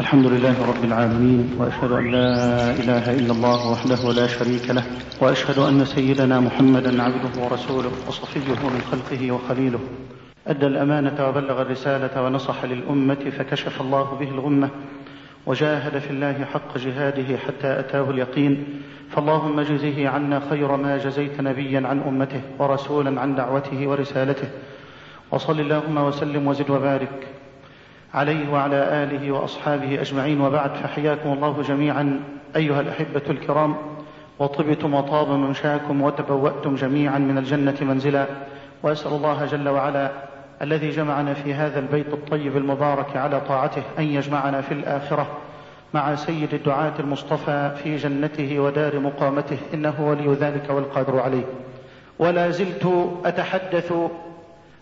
الحمد لله رب العالمين وأشهد أن لا إله إلا الله وحده لا شريك له وأشهد أن سيدنا محمدا عبده ورسوله وصفيه من خلقه وخليله. أدى الأمانة وبلغ الرسالة ونصح للأمة فكشف الله به الغمة وجاهد في الله حق جهاده حتى أتاه اليقين. فاللهم اجزه عنا خير ما جزيت نبيا عن أمته ورسولا عن دعوته ورسالته. وصل اللهم وسلم وزد وبارك. عليه وعلى آله وأصحابه أجمعين وبعد فحياكم الله جميعا أيها الأحبة الكرام. وطبتم وطاب ممشاكم وتبوأتم جميعا من الجنة منزلا. وأسأل الله جل وعلا الذي جمعنا في هذا البيت الطيب المبارك على طاعته أن يجمعنا في الآخرة مع سيد الدعاة المصطفى في جنته ودار مقامته إنه ولي ذلك والقادر عليه. ولا زلت أتحدث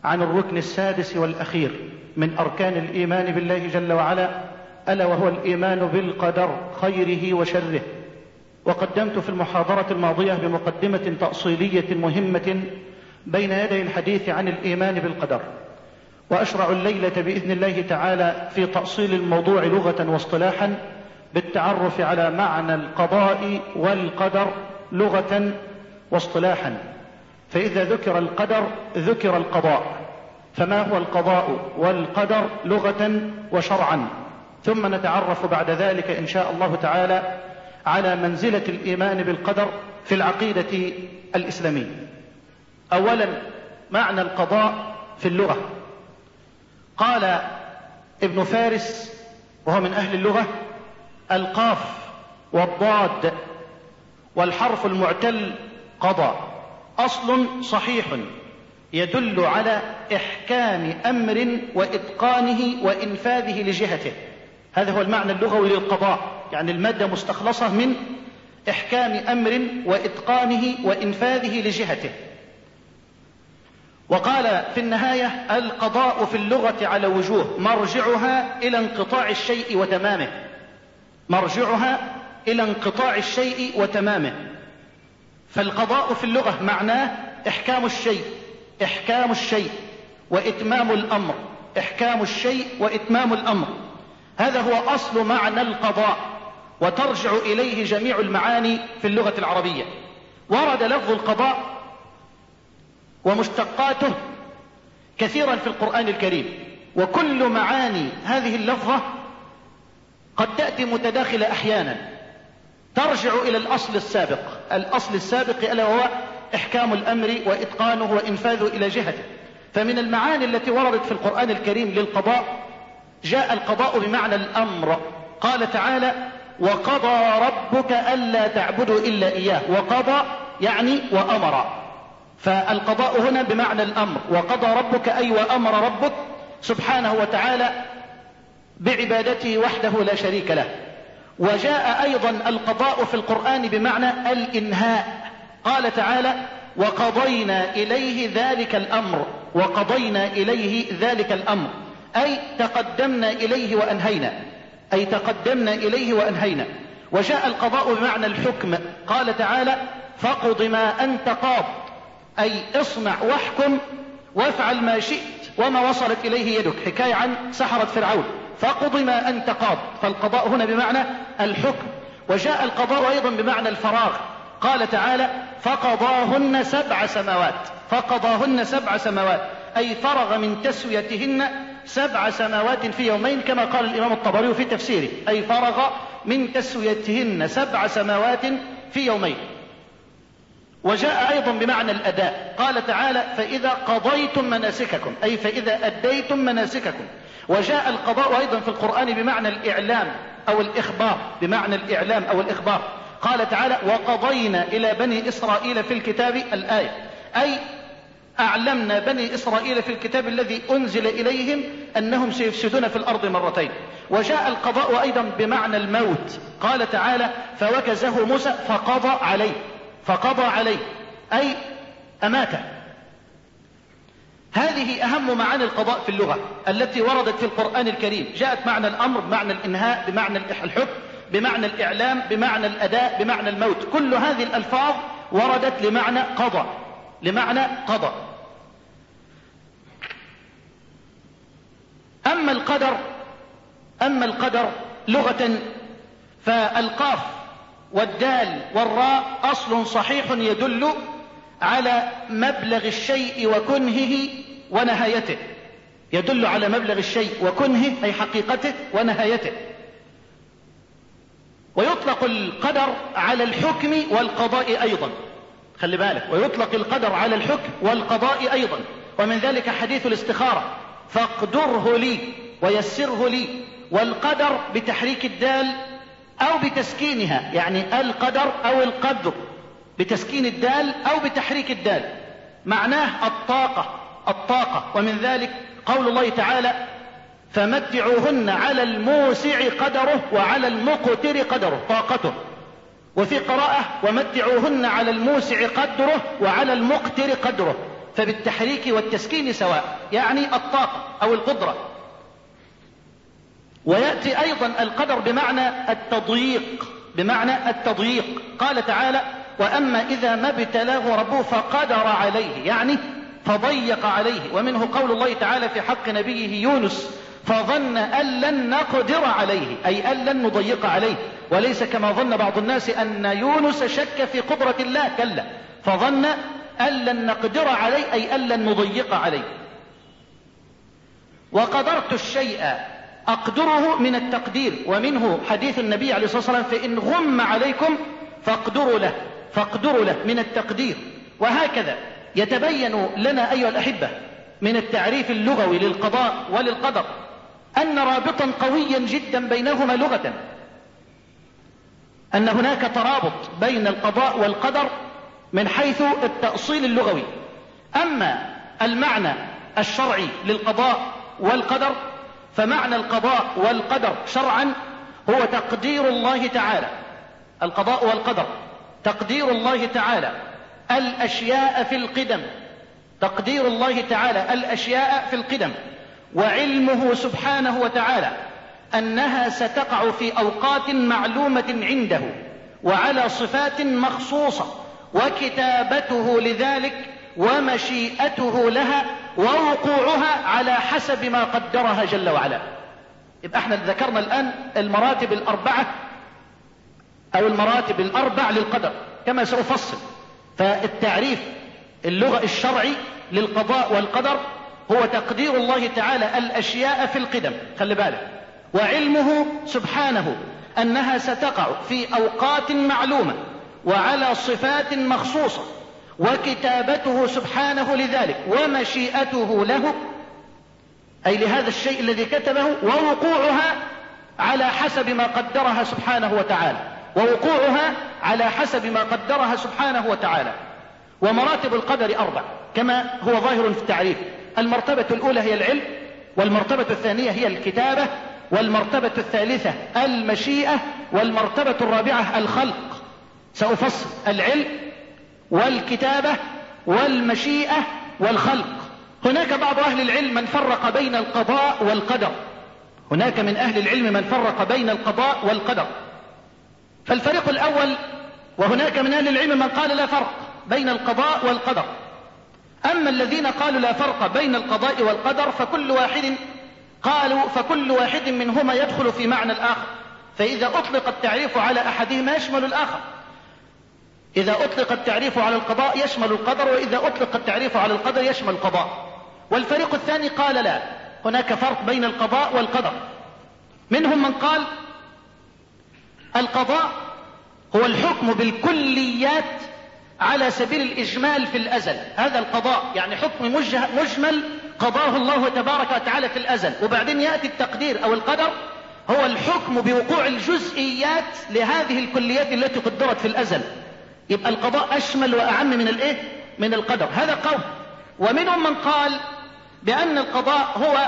عن الركن السادس والأخير من أركان الإيمان بالله جل وعلا ألا وهو الإيمان بالقدر خيره وشره. وقدمت في المحاضرة الماضية بمقدمة تأصيلية مهمة بين يدي الحديث عن الإيمان بالقدر. وأشرع الليلة بإذن الله تعالى في تأصيل الموضوع لغة واصطلاحا بالتعرف على معنى القضاء والقدر لغة واصطلاحا. فإذا ذكر القدر ذكر القضاء. فما هو القضاء والقدر لغة وشرعا؟ ثم نتعرف بعد ذلك إن شاء الله تعالى على منزلة الإيمان بالقدر في العقيدة الإسلامية. اولا معنى القضاء في اللغة. قال ابن فارس وهو من أهل اللغة القاف والضاد والحرف المعتل قضى أصل صحيح يدل على إحكام أمر وإتقانه وإنفاذه لجهته. هذا هو المعنى اللغوي للقضاء يعني المادة مستخلصة من إحكام أمر وإتقانه وإنفاذه لجهته. وقال في النهاية القضاء في اللغة على وجوه مرجعها إلى انقطاع الشيء وتمامه. مرجعها إلى انقطاع الشيء وتمامه. فالقضاء في اللغة معناه إحكام الشيء إحكام الشيء وإتمام الأمر إحكام الشيء وإتمام الأمر. هذا هو أصل معنى القضاء وترجع إليه جميع المعاني في اللغة العربية. ورد لفظ القضاء ومشتقاته كثيرا في القرآن الكريم. وكل معاني هذه اللفظة قد تأتي متداخلة أحيانا. ترجع إلى الأصل السابق. الأصل السابق ألا وهو إحكام الأمر وإتقانه وإنفاذه إلى جهته. فمن المعاني التي وردت في القرآن الكريم للقضاء جاء القضاء بمعنى الأمر. قال تعالى وقضى ربك ألا تعبدوا إلا إياه. وقضى يعني وأمر. فالقضاء هنا بمعنى الأمر. وقضى ربك أي وأمر ربك سبحانه وتعالى بعبادته وحده لا شريك له. وجاء أيضا القضاء في القرآن بمعنى الإنهاء. قال تعالى وقضينا إليه ذلك الأمر وقضينا إليه ذلك الأمر. أي تقدمنا إليه وأنهينا. أي تقدمنا إليه وأنهينا. وجاء القضاء بمعنى الحكم. قال تعالى فاقض ما أنت قاض. أي اصنع واحكم وافعل ما شئت وما وصلت إليه يدك. حكاية عن سحرة فرعون. فاقض ما أنت قاض. فالقضاء هنا بمعنى الحكم. وجاء القضاء أيضا بمعنى الفراغ. قال تعالى فقضاهن سبع سماوات. فقضاهن سبع سماوات. أي فرغ من تسويتهن سبع سماوات في يومين كما قال الإمام الطبري في تفسيره. أي فرغ من تسويتهن سبع سماوات في يومين. وجاء أيضا بمعنى الأداء. قال تعالى فإذا قضيتم مناسككم. أي فإذا أديتم مناسككم. وجاء القضاء أيضا في القرآن بمعنى الإعلام أو الإخبار بمعنى الإعلام أو الإخبار. قال تعالى وقضينا إلى بني إسرائيل في الكتاب الآية. أي أعلمنا بني إسرائيل في الكتاب الذي أنزل إليهم أنهم سيفسدون في الأرض مرتين. وجاء القضاء أيضا بمعنى الموت. قال تعالى فوكزه موسى فقضى عليه. فقضى عليه. أي أماته. هذه أهم معاني القضاء في اللغة التي وردت في القرآن الكريم. جاءت معنى الأمر بمعنى الإنهاء بمعنى الحكم بمعنى الإعلام بمعنى الأداء بمعنى الموت. كل هذه الألفاظ وردت لمعنى قضى لمعنى قضى أما القدر أما القدر لغة فالقاف والدال والراء أصل صحيح يدل على مبلغ الشيء وكنهه ونهايته. يدل على مبلغ الشيء وكنهه أي حقيقته ونهايته. ويطلق القدر على الحكم والقضاء أيضا. خلي بالك ويطلق القدر على الحكم والقضاء أيضا. ومن ذلك حديث الاستخارة. فاقدره لي ويسره لي. والقدر بتحريك الدال أو بتسكينها. يعني القدر أو القدر بتسكين الدال أو بتحريك الدال. معناه الطاقة. الطاقة. ومن ذلك قول الله تعالى فمتعوهن على الموسع قدره وعلى المقتر قدره طاقته. وفي قراءة ومتعوهن على الموسع قدره وعلى المقتر قدره فبالتحريك والتسكين سواء يعني الطاقة أو القدرة. ويأتي أيضا القدر بمعنى التضييق بمعنى التضييق. قال تعالى وأما إذا ما ابتلاه ربه فقدر عليه يعني فضيق عليه. ومنه قول الله تعالى في حق نبيه يونس فظن أن لن نقدر عليه أي أن لن نضيق عليه. وليس كما ظن بعض الناس أن يونس شك في قدرة الله كلا. فظن أن لن نقدر عليه أي أن لن نضيق عليه. وقدرت الشيء أقدره من التقدير. ومنه حديث النبي عليه الصلاة والسلام فإن غم عليكم فاقدروا له فاقدروا له من التقدير. وهكذا. يتبين لنا أيها الأحبة من التعريف اللغوي للقضاء وللقدر أن رابطا قويا جدا بينهما لغة أن هناك ترابط بين القضاء والقدر من حيث التأصيل اللغوي. أما المعنى الشرعي للقضاء والقدر فمعنى القضاء والقدر شرعا هو تقدير الله تعالى. القضاء والقدر تقدير الله تعالى. الأشياء في القدم. تقدير الله تعالى الأشياء في القدم. وعلمه سبحانه وتعالى أنها ستقع في أوقات معلومة عنده وعلى صفات مخصوصة وكتابته لذلك ومشيئته لها ووقوعها على حسب ما قدرها جل وعلا. يبقى إحنا ذكرنا الآن المراتب الأربعة أو المراتب الأربع للقدر كما سأفصل. فالتعريف اللغة الشرعي للقضاء والقدر هو تقدير الله تعالى الأشياء في القدم. خلي بالك. وعلمه سبحانه أنها ستقع في أوقات معلومة وعلى صفات مخصوصة وكتابته سبحانه لذلك ومشيئته له أي لهذا الشيء الذي كتبه ووقوعها على حسب ما قدرها سبحانه وتعالى. ووقوعها على حسب ما قدرها سبحانه وتعالى. ومراتب القدر أربع كما هو ظاهر في التعريف. المرتبة الأولى هي العلم والمرتبة الثانية هي الكتابة والمرتبة الثالثة المشيئة والمرتبة الرابعة الخلق. سأفصل العلم والكتابة والمشيئة والخلق. هناك بعض أهل العلم من فرق بين القضاء والقدر. هناك من أهل العلم من فرق بين القضاء والقدر. فالفريق الأول وهناك من أهل العلم من قال لا فرق بين القضاء والقدر. أما الذين قالوا لا فرق بين القضاء والقدر فكل واحد قالوا فكل واحد منهما يدخل في معنى الآخر. فإذا أطلق التعريف على أحدهما يشمل الآخر. إذا أطلق التعريف على القضاء يشمل القدر وإذا أطلق التعريف على القدر يشمل القضاء. والفريق الثاني قال لا هناك فرق بين القضاء والقدر. منهم من قال القضاء هو الحكم بالكليات على سبيل الإجمال في الأزل. هذا القضاء يعني حكم مجمل قضاه الله تبارك وتعالى في الأزل. وبعدين يأتي التقدير أو القدر هو الحكم بوقوع الجزئيات لهذه الكليات التي قدرت في الأزل. يبقى القضاء أشمل وأعم من الإيه؟ من القدر. هذا قول. ومنهم من قال بأن القضاء هو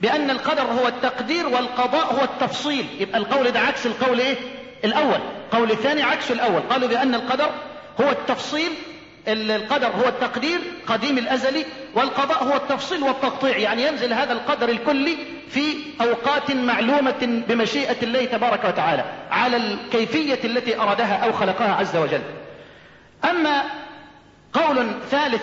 بأن القدر هو التقدير والقضاء هو التفصيل. يبقى القول ده عكس القول إيه؟ الأول. قول الثاني عكس الأول. قالوا بأن القدر هو التفصيل القدر هو التقدير قديم الأزلي والقضاء هو التفصيل والتقطيع. يعني ينزل هذا القدر الكلي في أوقات معلومة بمشيئة الله تبارك وتعالى على الكيفية التي أرادها أو خلقها عز وجل. أما قول ثالث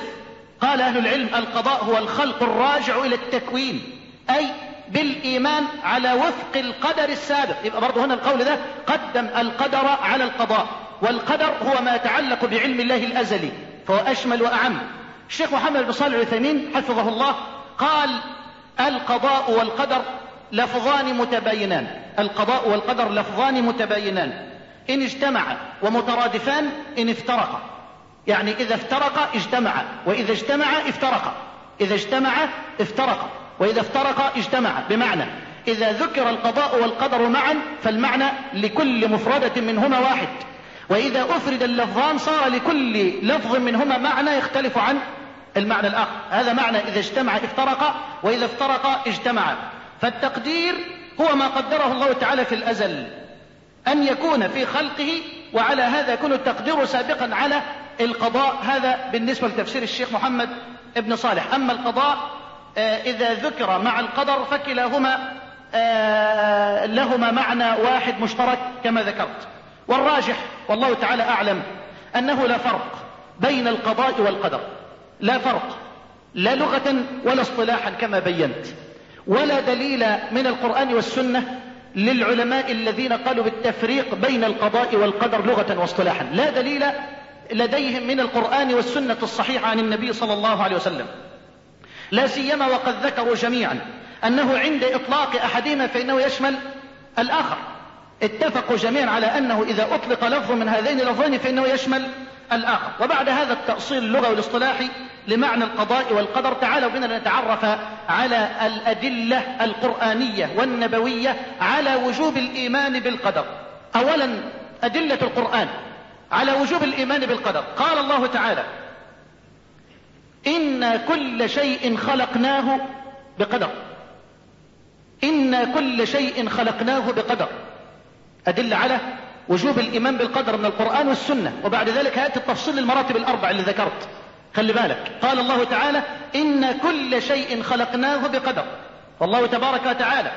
قال أهل العلم القضاء هو الخلق الراجع إلى التكوين. أي بالإيمان على وفق القدر السابق. يبقى برضه هنا القول ده قدم القدر على القضاء. والقدر هو ما يتعلق بعلم الله الأزلي فهو أشمل وأعم. الشيخ محمد بن صالح العثيمين حفظه الله قال القضاء والقدر لفظان متباينان. القضاء والقدر لفظان متباينان. إن اجتمعا ومترادفان إن افترقا يعني إذا افترقا اجتمعا وإذا اجتمعا افترقا إذا اجتمعا افترقا وإذا افترقا اجتمعا بمعنى إذا ذكر القضاء والقدر معا فالمعنى لكل مفردة منهما واحد. وإذا أفرد اللفظان صار لكل لفظ منهما معنى يختلف عن المعنى الآخر. هذا معنى إذا اجتمع افترق وإذا افترق اجتمع. فالتقدير هو ما قدره الله تعالى في الأزل. أن يكون في خلقه وعلى هذا يكون التقدير سابقا على القضاء. هذا بالنسبة لتفسير الشيخ محمد ابن صالح. أما القضاء إذا ذكر مع القدر فكلاهما آه، لهما معنى واحد مشترك كما ذكرت. والراجح والله تعالى أعلم أنه لا فرق بين القضاء والقدر. لا فرق لا لغة ولا اصطلاحا كما بينت. ولا دليل من القرآن والسنة للعلماء الذين قالوا بالتفريق بين القضاء والقدر لغة واصطلاحا. لا دليل لديهم من القرآن والسنة الصحيحة عن النبي صلى الله عليه وسلم. لا سيما وقد ذكروا جميعا أنه عند إطلاق أحدهما فإنه يشمل الآخر. اتفقوا جميعا على أنه إذا أطلق لفظ من هذين اللفظين فإنه يشمل الآخر. وبعد هذا التأصيل اللغوي والاصطلاحي لمعنى القضاء والقدر تعالوا بنا نتعرف على الأدلة القرآنية والنبوية على وجوب الإيمان بالقدر. أولا أدلة القرآن على وجوب الإيمان بالقدر. قال الله تعالى إن كل شيء خلقناه بقدر. إن كل شيء خلقناه بقدر. أدل على وجوب الإيمان بالقدر من القرآن والسنة. وبعد ذلك هات التفصيل المراتب الأربع اللي ذكرت. خلي بالك. قال الله تعالى إن كل شيء خلقناه بقدر. والله تبارك وتعالى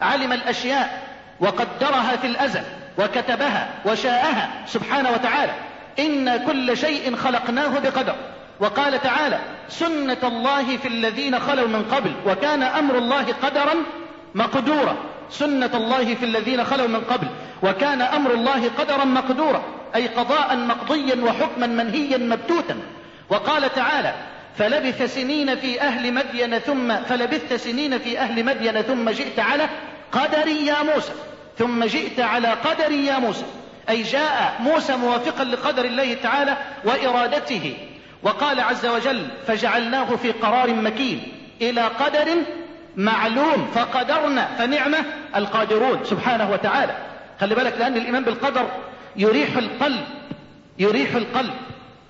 علم الأشياء وقدرها في الأزل وكتبها وشاءها سبحانه وتعالى. إن كل شيء خلقناه بقدر. وقال تعالى سنة الله في الذين خلوا من قبل وكان أمر الله قدرا مقدورا. سنة الله في الذين خلوا من قبل وكان أمر الله قدرا مقدورا أي قضاء مقضيا وحكما منهيا مبتوتا وقال تعالى فلبث سنين في أهل مدين ثم فلبثت سنين في أهل مدين ثم جئت على قدر يا موسى. ثم جئت على قدر يا موسى. أي جاء موسى موافقا لقدر الله تعالى وإرادته. وقال عز وجل فجعلناه في قرار مكين إلى قدر معلوم فقدرنا فنعمة القادرون سبحانه وتعالى. خلي بالك لأن الإيمان بالقدر يريح القلب يريح القلب.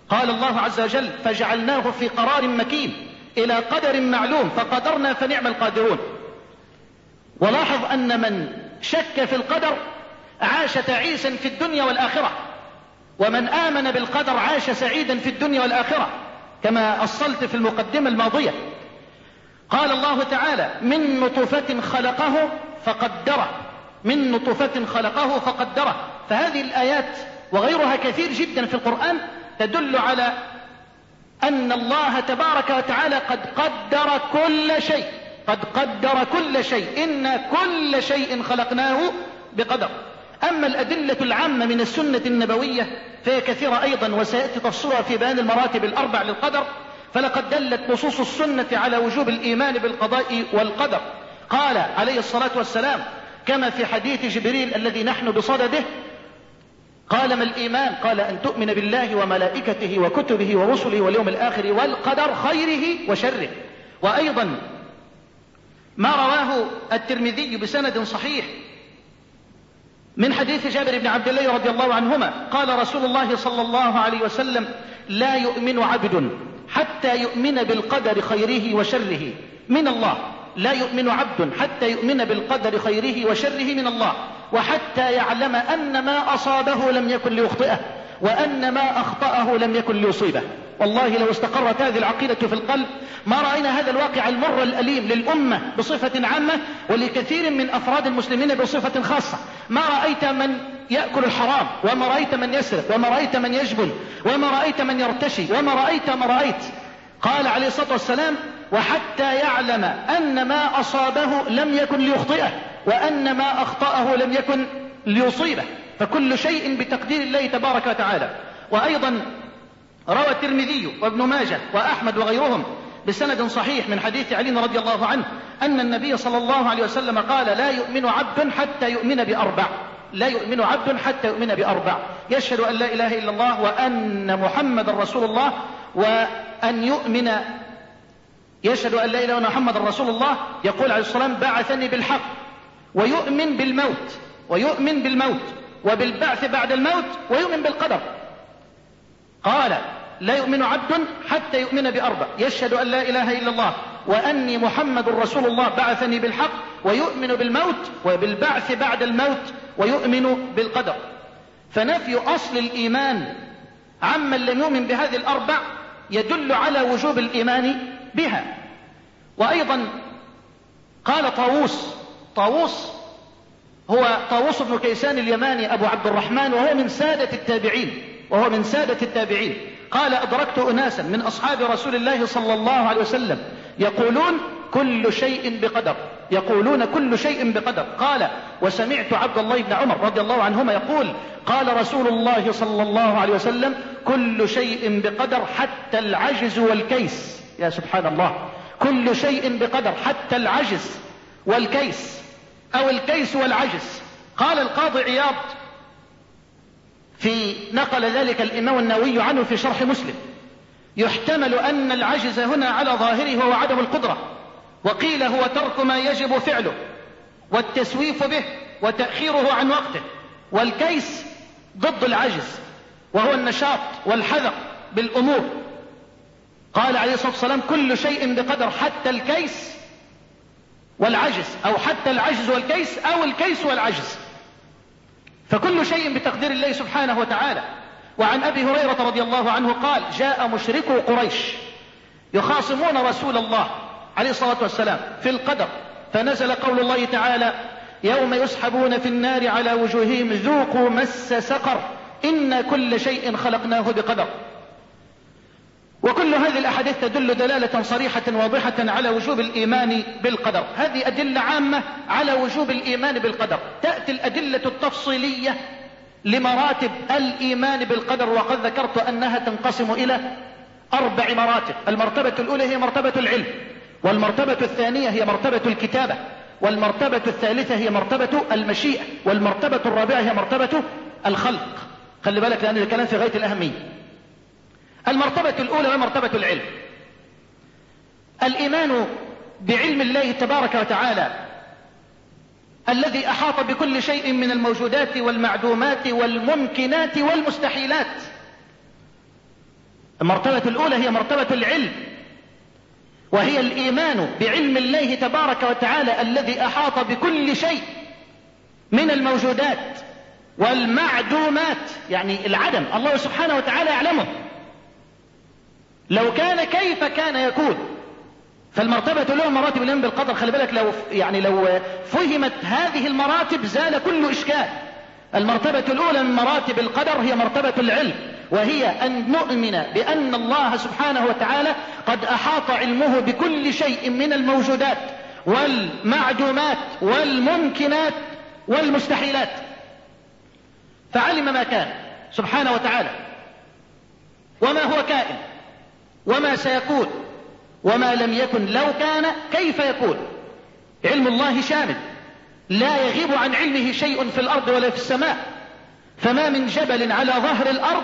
قال الله عز وجل فجعلناه في قرار مكين إلى قدر معلوم فقدرنا فنعم القادرون. ولاحظ أن من شك في القدر عاش تعيسا في الدنيا والآخرة. ومن آمن بالقدر عاش سعيدا في الدنيا والآخرة كما أصلت في المقدمة الماضية. قال الله تعالى من نطفة خلقه فقدره من نطفة خلقه فقدره. فهذه الآيات وغيرها كثير جدا في القرآن تدل على أن الله تبارك وتعالى قد قدر كل شيء قد قدر كل شيء. إن كل شيء خلقناه بقدر. أما الأدلة العامة من السنة النبوية فهي كثيرة أيضا وسيأتي تفصيلها في بيان المراتب الأربع للقدر فلقد دلت نصوص السنة على وجوب الإيمان بالقضاء والقدر. قال عليه الصلاة والسلام كما في حديث جبريل الذي نحن بصدده قال ما الإيمان؟ قال أن تؤمن بالله وملائكته وكتبه ورسله واليوم الآخر والقدر خيره وشره. وأيضا ما رواه الترمذي بسند صحيح من حديث جابر بن عبد الله رضي الله عنهما قال رسول الله صلى الله عليه وسلم لا يؤمن عبد حتى يؤمن بالقدر خيره وشره من الله. لا يؤمن عبد حتى يؤمن بالقدر خيره وشره من الله. وحتى يعلم أن ما أصابه لم يكن ليخطئه. وأن ما أخطأه لم يكن ليصيبه. والله لو استقرت هذه العقيدة في القلب ما رأينا هذا الواقع المر الأليم للأمة بصفة عامة ولكثير من أفراد المسلمين بصفة خاصة. ما رأيت من يأكل الحرام وما رأيت من يسرق وما رأيت من يجبن وما رأيت من يرتشي وما رأيت ما رأيت. قال عليه الصلاة والسلام وحتى يعلم أن ما أصابه لم يكن ليخطئه وأن ما أخطأه لم يكن ليصيبه. فكل شيء بتقدير الله تبارك وتعالى. وأيضا روى الترمذي وابن ماجه وأحمد وغيرهم بسند صحيح من حديث علي رضي الله عنه أن النبي صلى الله عليه وسلم قال لا يؤمن عبد حتى يؤمن بأربع. لا يؤمن عبد حتى يؤمن بأربع. يشهد أن لا إله إلا الله وأن محمد رسول الله وأن يؤمن. يشهد أن لا إله إلا محمد رسول الله يقول عليه الصلاة والسلام بعثني بالحق. ويؤمن بالموت. ويؤمن بالموت. وبالبعث بعد الموت ويؤمن بالقدر. قال لا يؤمن عبد حتى يؤمن بأربع. يشهد أن لا إله إلا الله وأني محمد رسول الله بعثني بالحق ويؤمن بالموت وبالبعث بعد الموت ويؤمن بالقدر. فنفي أصل الإيمان عمن لم يؤمن بهذه الأربع يدل على وجوب الإيمان بها. وأيضا قال طاووس طاووس هو طاووس بن كيسان اليماني أبو عبد الرحمن وهو من سادة التابعين وهو من سادة التابعين. قال أدركت أناسا من أصحاب رسول الله صلى الله عليه وسلم يقولون كل شيء بقدر يقولون كل شيء بقدر. قال وسمعت عبد الله بن عمر رضي الله عنهما يقول قال رسول الله صلى الله عليه وسلم كل شيء بقدر حتى العجز والكيس. يا سبحان الله. كل شيء بقدر حتى العجز والكيس. أو الكيس والعجز. قال القاضي عياض في نقل ذلك الإمام النووي عنه في شرح مسلم. يحتمل أن العجز هنا على ظاهره هو عدم القدرة. وقيل هو ترك ما يجب فعله. والتسويف به وتأخيره عن وقته. والكيس ضد العجز. وهو النشاط والحذق بالأمور. قال عليه الصلاة والسلام كل شيء بقدر حتى الكيس والعجز أو حتى العجز والكيس أو الكيس والعجز. فكل شيء بتقدير الله سبحانه وتعالى. وعن أبي هريرة رضي الله عنه قال جاء مشركو قريش يخاصمون رسول الله عليه الصلاة والسلام في القدر. فنزل قول الله تعالى يوم يسحبون في النار على وجوههم ذوقوا مس سقر إن كل شيء خلقناه بقدر. وكل هذه الأحاديث تدل دلالة صريحة واضحة على وجوب الإيمان بالقدر. هذه أدلة عامة على وجوب الإيمان بالقدر. تأتي الأدلة التفصيلية لمراتب الإيمان بالقدر وقد ذكرت أنها تنقسم إلى أربع مراتب. المرتبة الأولى هي مرتبة العلم والمرتبة الثانية هي مرتبة الكتابة والمرتبة الثالثة هي مرتبة المشيئة والمرتبة الرابعة هي مرتبة الخلق. خلي بالك لأن الكلام في غاية الأهمية. المرتبة الأولى هي مرتبة العلم. الإيمان بعلم الله تبارك وتعالى الذي أحاط بكل شيء من الموجودات والمعدومات والممكنات والمستحيلات. المرتبة الأولى هي مرتبة العلم وهي الإيمان بعلم الله تبارك وتعالى الذي أحاط بكل شيء من الموجودات والمعدومات يعني العدم الله سبحانه وتعالى يعلمه. لو كان كيف كان يكون. فالمرتبة الأولى مراتب الإيمان بالقدر خلي بالك لو يعني لو فهمت هذه المراتب زال كل إشكال. المرتبة الأولى من مراتب القدر هي مرتبة العلم وهي أن نؤمن بأن الله سبحانه وتعالى قد أحاط علمه بكل شيء من الموجودات والمعدومات والممكنات والمستحيلات. فعلم ما كان سبحانه وتعالى وما هو كائن. وما سيكون وما لم يكن لو كان كيف يكون علم الله شامل. لا يغيب عن علمه شيء في الأرض ولا في السماء. فما من جبل على ظهر الأرض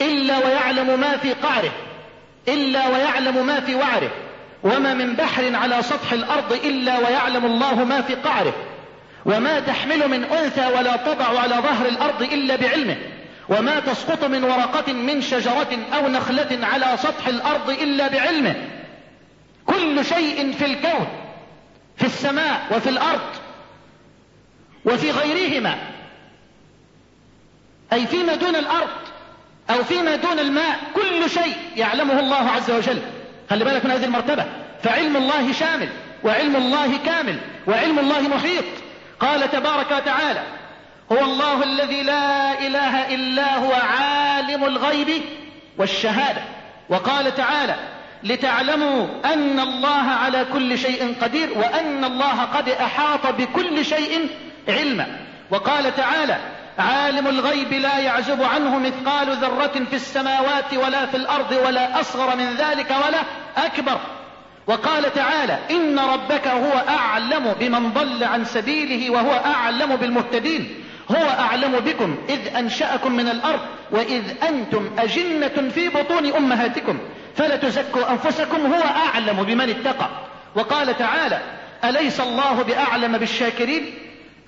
إلا ويعلم ما في قعره إلا ويعلم ما في وعره. وما من بحر على سطح الأرض إلا ويعلم الله ما في قعره. وما تحمل من أنثى ولا تضع على ظهر الأرض إلا بعلمه. وما تسقط من ورقة من شجرة أو نخلة على سطح الأرض إلا بعلمه. كل شيء في الكون في السماء وفي الأرض وفي غيرهما. أي فيما دون الأرض أو فيما دون الماء كل شيء يعلمه الله عز وجل. خلي بالك من هذه المرتبة. فعلم الله شامل وعلم الله كامل وعلم الله محيط. قال تبارك وتعالى هو الله الذي لا إله إلا هو عالم الغيب والشهادة. وقال تعالى لتعلموا أن الله على كل شيء قدير وأن الله قد أحاط بكل شيء علما. وقال تعالى عالم الغيب لا يعزب عنه مثقال ذرة في السماوات ولا في الأرض ولا أصغر من ذلك ولا أكبر. وقال تعالى إن ربك هو أعلم بمن ضل عن سبيله وهو أعلم بالمهتدين. هو أعلم بكم إذ أنشأكم من الأرض وإذ أنتم أجنة في بطون أمهاتكم. فلا تزكوا أنفسكم هو أعلم بمن اتقى. وقال تعالى أليس الله بأعلم بالشاكرين؟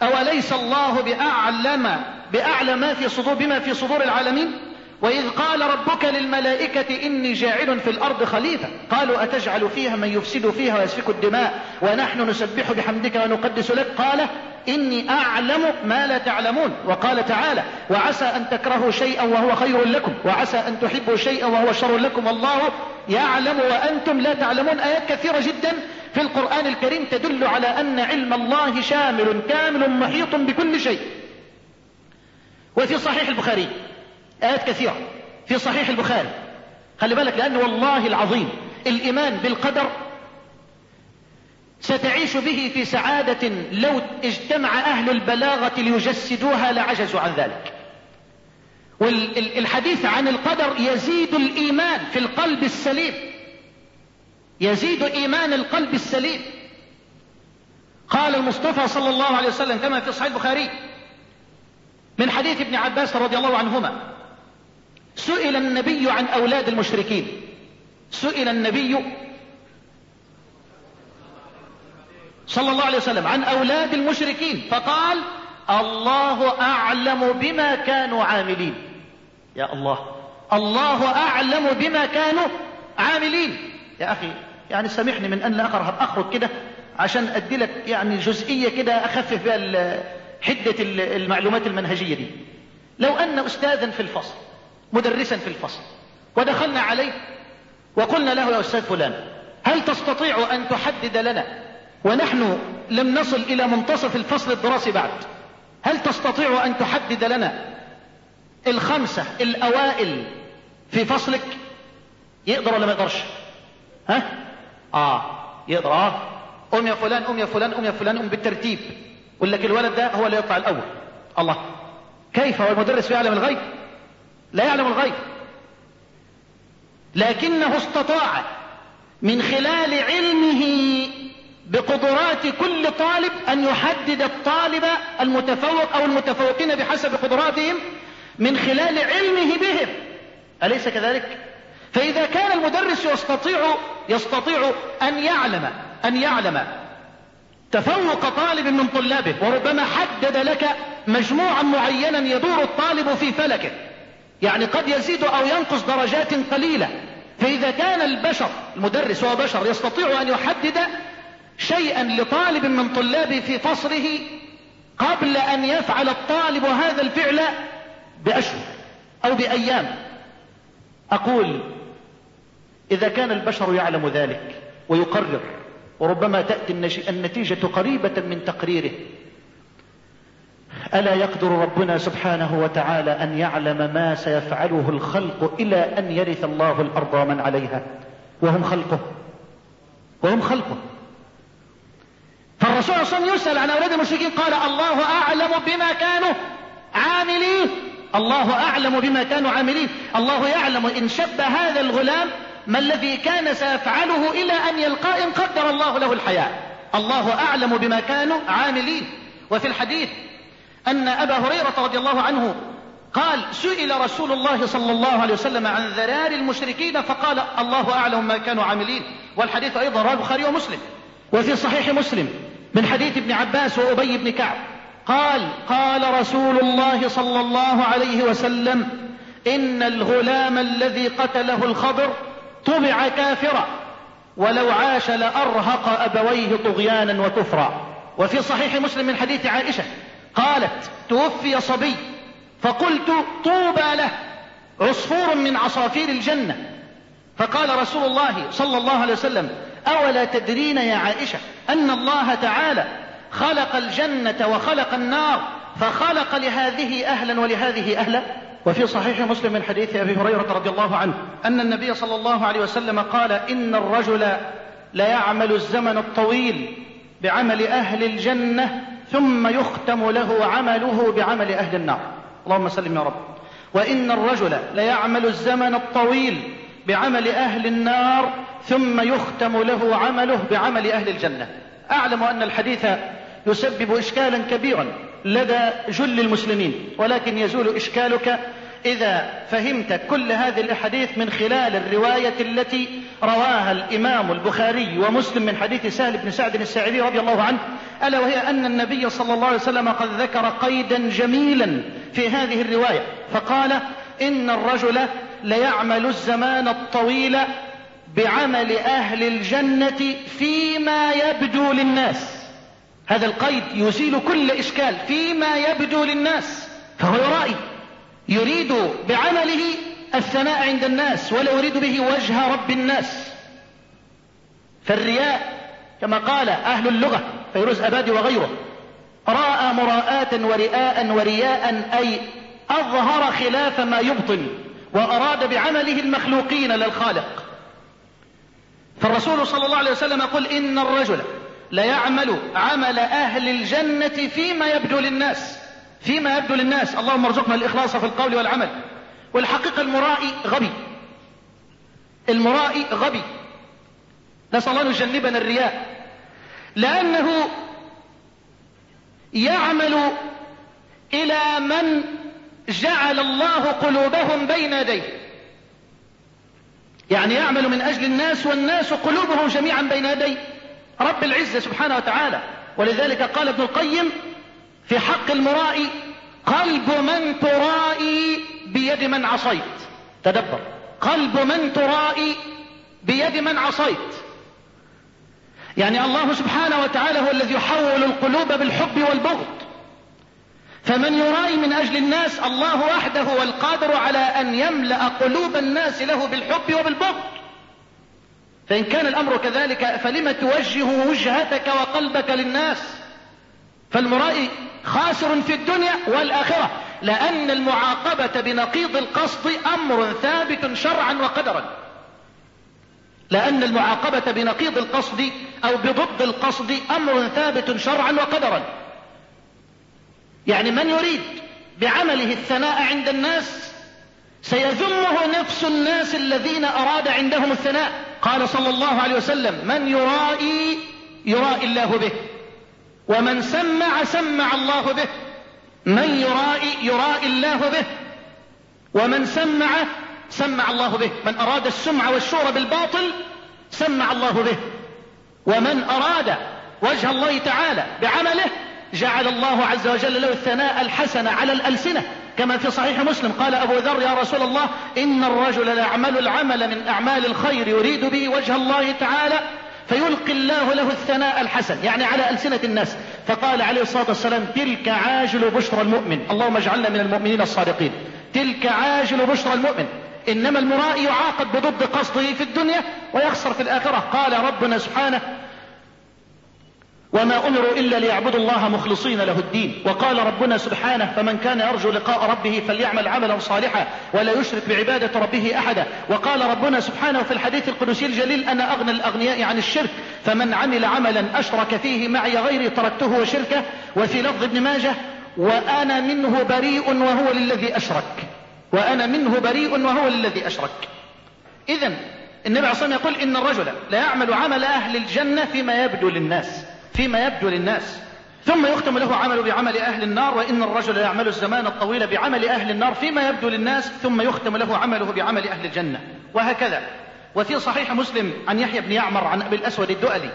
أوليس الله بأعلم بأعلم في صدور بما في صدور العالمين؟ وإذ قال ربك للملائكة إني جاعل في الأرض خليفة. قالوا أتجعل فيها من يفسد فيها ويسفك الدماء؟ ونحن نسبح بحمدك ونقدس لك؟ قال إني أعلم ما لا تعلمون. وقال تعالى وعسى أن تكرهوا شيئا وهو خير لكم وعسى أن تحبوا شيئا وهو شر لكم. والله يعلم وأنتم لا تعلمون. آيات كثيرة جدا في القرآن الكريم تدل على أن علم الله شامل كامل محيط بكل شيء. وفي صحيح البخاري آيات كثيرة. في صحيح البخاري خلي بالك لأن والله العظيم الإيمان بالقدر ستعيش به في سعادة لو اجتمع أهل البلاغة ليجسدوها لعجزوا عن ذلك. والحديث عن القدر يزيد الإيمان في القلب السليم. يزيد إيمان القلب السليم. قال المصطفى صلى الله عليه وسلم كما في صحيح البخاري من حديث ابن عباس رضي الله عنهما سئل النبي عن أولاد المشركين. سئل النبي صلى الله عليه وسلم عن أولاد المشركين فقال الله أعلم بما كانوا عاملين. يا الله الله أعلم بما كانوا عاملين. يا أخي يعني سامحني من أن لا أخرج أخرج كده عشان أدي لك يعني جزئية كده أخفف بها حدة المعلومات المنهجية دي. لو أن أستاذا في الفصل مدرسا في الفصل ودخلنا عليه وقلنا له يا أستاذ فلان هل تستطيع أن تحدد لنا ونحن لم نصل إلى منتصف الفصل الدراسي بعد. هل تستطيع أن تحدد لنا الخمسة الأوائل في فصلك؟ يقدر ولا ما يقدرش؟ ها؟ آه يقدر. آه. أم يا فلان أم يا فلان أم يا فلان أم بالترتيب. يقول لك الولد ده هو اللي يطلع الأول. الله. كيف؟ هو المدرس يعلم الغيب؟ لا يعلم الغيب. لكنه استطاع من خلال علمه بقدرات كل طالب أن يحدد الطالب المتفوق أو المتفوقين بحسب قدراتهم من خلال علمه بهم. أليس كذلك؟ فإذا كان المدرس يستطيع يستطيع أن يعلم أن يعلم تفوق طالب من طلابه وربما حدد لك مجموعا معينا يدور الطالب في فلكه. يعني قد يزيد أو ينقص درجات قليلة. فإذا كان البشر المدرس هو بشر يستطيع أن يحدد شيئا لطالب من طلابه في فصله قبل أن يفعل الطالب هذا الفعل بأشهر أو بأيام. أقول إذا كان البشر يعلم ذلك ويقرر وربما تأتي النتيجة قريبة من تقريره. ألا يقدر ربنا سبحانه وتعالى أن يعلم ما سيفعله الخلق إلى أن يرث الله الأرض من عليها؟ وهم خلقه. وهم خلقه. فالرسول صلى الله عليه وسلم يسأل عن أولاد المشركين قال الله أعلم بما كانوا عاملين. الله أعلم بما كانوا عاملين. الله يعلم إن شب هذا الغلام ما الذي كان سيفعله إلى أن يلقى إن قدر الله له الحياة. الله أعلم بما كانوا عاملين. وفي الحديث أن أبا هريرة رضي الله عنه قال سئل رسول الله صلى الله عليه وسلم عن ذرار المشركين فقال الله أعلم ما كانوا عاملين. والحديث أيضا رواه البخاري ومسلم. وفي صحيح مسلم. من حديث ابن عباس وأبي بن كعب. قال قال رسول الله صلى الله عليه وسلم إن الغلام الذي قتله الخضر طبع كافرا ولو عاش لأرهق أبويه طغيانا وكفرا. وفي صحيح مسلم من حديث عائشة قالت توفي صبي فقلت طوبى له عصفور من عصافير الجنة. فقال رسول الله صلى الله عليه وسلم أولا تدرين يا عائشة أن الله تعالى خلق الجنة وخلق النار فخلق لهذه أهلا ولهذه أهلا. وفي صحيح مسلم من حديث أبي هريرة رضي الله عنه أن النبي صلى الله عليه وسلم قال إن الرجل ليعمل الزمن الطويل بعمل أهل الجنة ثم يختم له عمله بعمل أهل النار. اللهم سلم يا رب. وإن الرجل ليعمل الزمن الطويل بعمل أهل النار ثم يختم له عمله بعمل أهل الجنة. أعلم أن الحديث يسبب إشكالا كبيرا لدى جل المسلمين ولكن يزول إشكالك إذا فهمت كل هذه الأحاديث من خلال الرواية التي رواها الإمام البخاري ومسلم من حديث سهل بن سعد الساعدي رضي الله عنه ألا وهي أن النبي صلى الله عليه وسلم قد ذكر قيدا جميلا في هذه الرواية فقال إن الرجل ليعمل الزمان الطويل بعمل أهل الجنة فيما يبدو للناس. هذا القيد يزيل كل إشكال. فيما يبدو للناس. فهو يرائي. يريد بعمله الثناء عند الناس ولا يريد به وجه رب الناس. فالرياء كما قال أهل اللغة فيروز أبادي وغيره راء مراءة ورئاء ورياء أي أظهر خلاف ما يبطن وأراد بعمله المخلوقين للخالق. فالرسول صلى الله عليه وسلم يقول إن الرجل ليعمل عمل أهل الجنة فيما يبدو للناس فيما يبدو للناس. اللهم ارزقنا الإخلاص في القول والعمل. والحقيقة المرائي غبي. المرائي غبي. نسأل الله أن يجنبنا الرياء. لأنه يعمل إلى من جعل الله قلوبهم بين يديه. يعني يعمل من أجل الناس والناس قلوبهم جميعا بين يديه رب العزة سبحانه وتعالى. ولذلك قال ابن القيم في حق المرائي قلب من ترائي بيد من عصيت. تدبر. قلب من ترائي بيد من عصيت. يعني الله سبحانه وتعالى هو الذي يحول القلوب بالحب والبغض. فمن يرائي من أجل الناس الله وحده هو القادر على أن يملأ قلوب الناس له بالحب وبالبغض. فإن كان الأمر كذلك فلم توجه وجهتك وقلبك للناس؟ فالمرائي خاسر في الدنيا والآخرة لأن المعاقبة بنقيض القصد أمر ثابت شرعا وقدرا. لأن المعاقبة بنقيض القصد أو بضد القصد أمر ثابت شرعا وقدرا. يعني من يريد بعمله الثناء عند الناس سيذمه نفس الناس الذين أراد عندهم الثناء. قال صلى الله عليه وسلم من يرائي يرائي الله به ومن سمع سمع الله به من يرائي يرائي الله به ومن سمع سمع الله به من أراد السمع والشور بالباطل سمع الله به ومن أراد وجه الله تعالى بعمله جعل الله عز وجل له الثناء الحسن على الألسنة كما في صحيح مسلم. قال أبو ذر يا رسول الله إن الرجل ليعمل العمل من أعمال الخير يريد به وجه الله تعالى فيلقي الله له الثناء الحسن يعني على ألسنة الناس. فقال عليه الصلاة والسلام تلك عاجل بشرى المؤمن. اللهم اجعلنا من المؤمنين الصادقين. تلك عاجل بشرى المؤمن إنما المرائي يعاقب بضد قصده في الدنيا ويخسر في الآخرة. قال ربنا سبحانه وما أمروا إلا ليعبدوا الله مخلصين له الدين. وقال ربنا سبحانه فمن كان يرجو لقاء ربه فليعمل عملا صالحا ولا يشرك بعبادة ربه أحدا. وقال ربنا سبحانه في الحديث القدسي الجليل أنا أغنى الأغنياء عن الشرك. فمن عمل عملا أشرك فيه معي غيري تركته وشركه. وفي لفظ ابن ماجه وأنا منه بريء وهو للذي أشرك. وأنا منه بريء وهو للذي أشرك. إذا النبي عليه الصلاة والسلام يقول إن الرجل لا يعمل عمل أهل الجنة فيما يبدو للناس. فيما يبدو للناس. ثم يختم له عمل بعمل أهل النار وإن الرجل يعمل الزمان الطويل بعمل أهل النار فيما يبدو للناس ثم يختم له عمله بعمل أهل الجنة. وهكذا. وفي صحيح مسلم عن يحيى بن يعمر عن أبي الأسود الدؤلي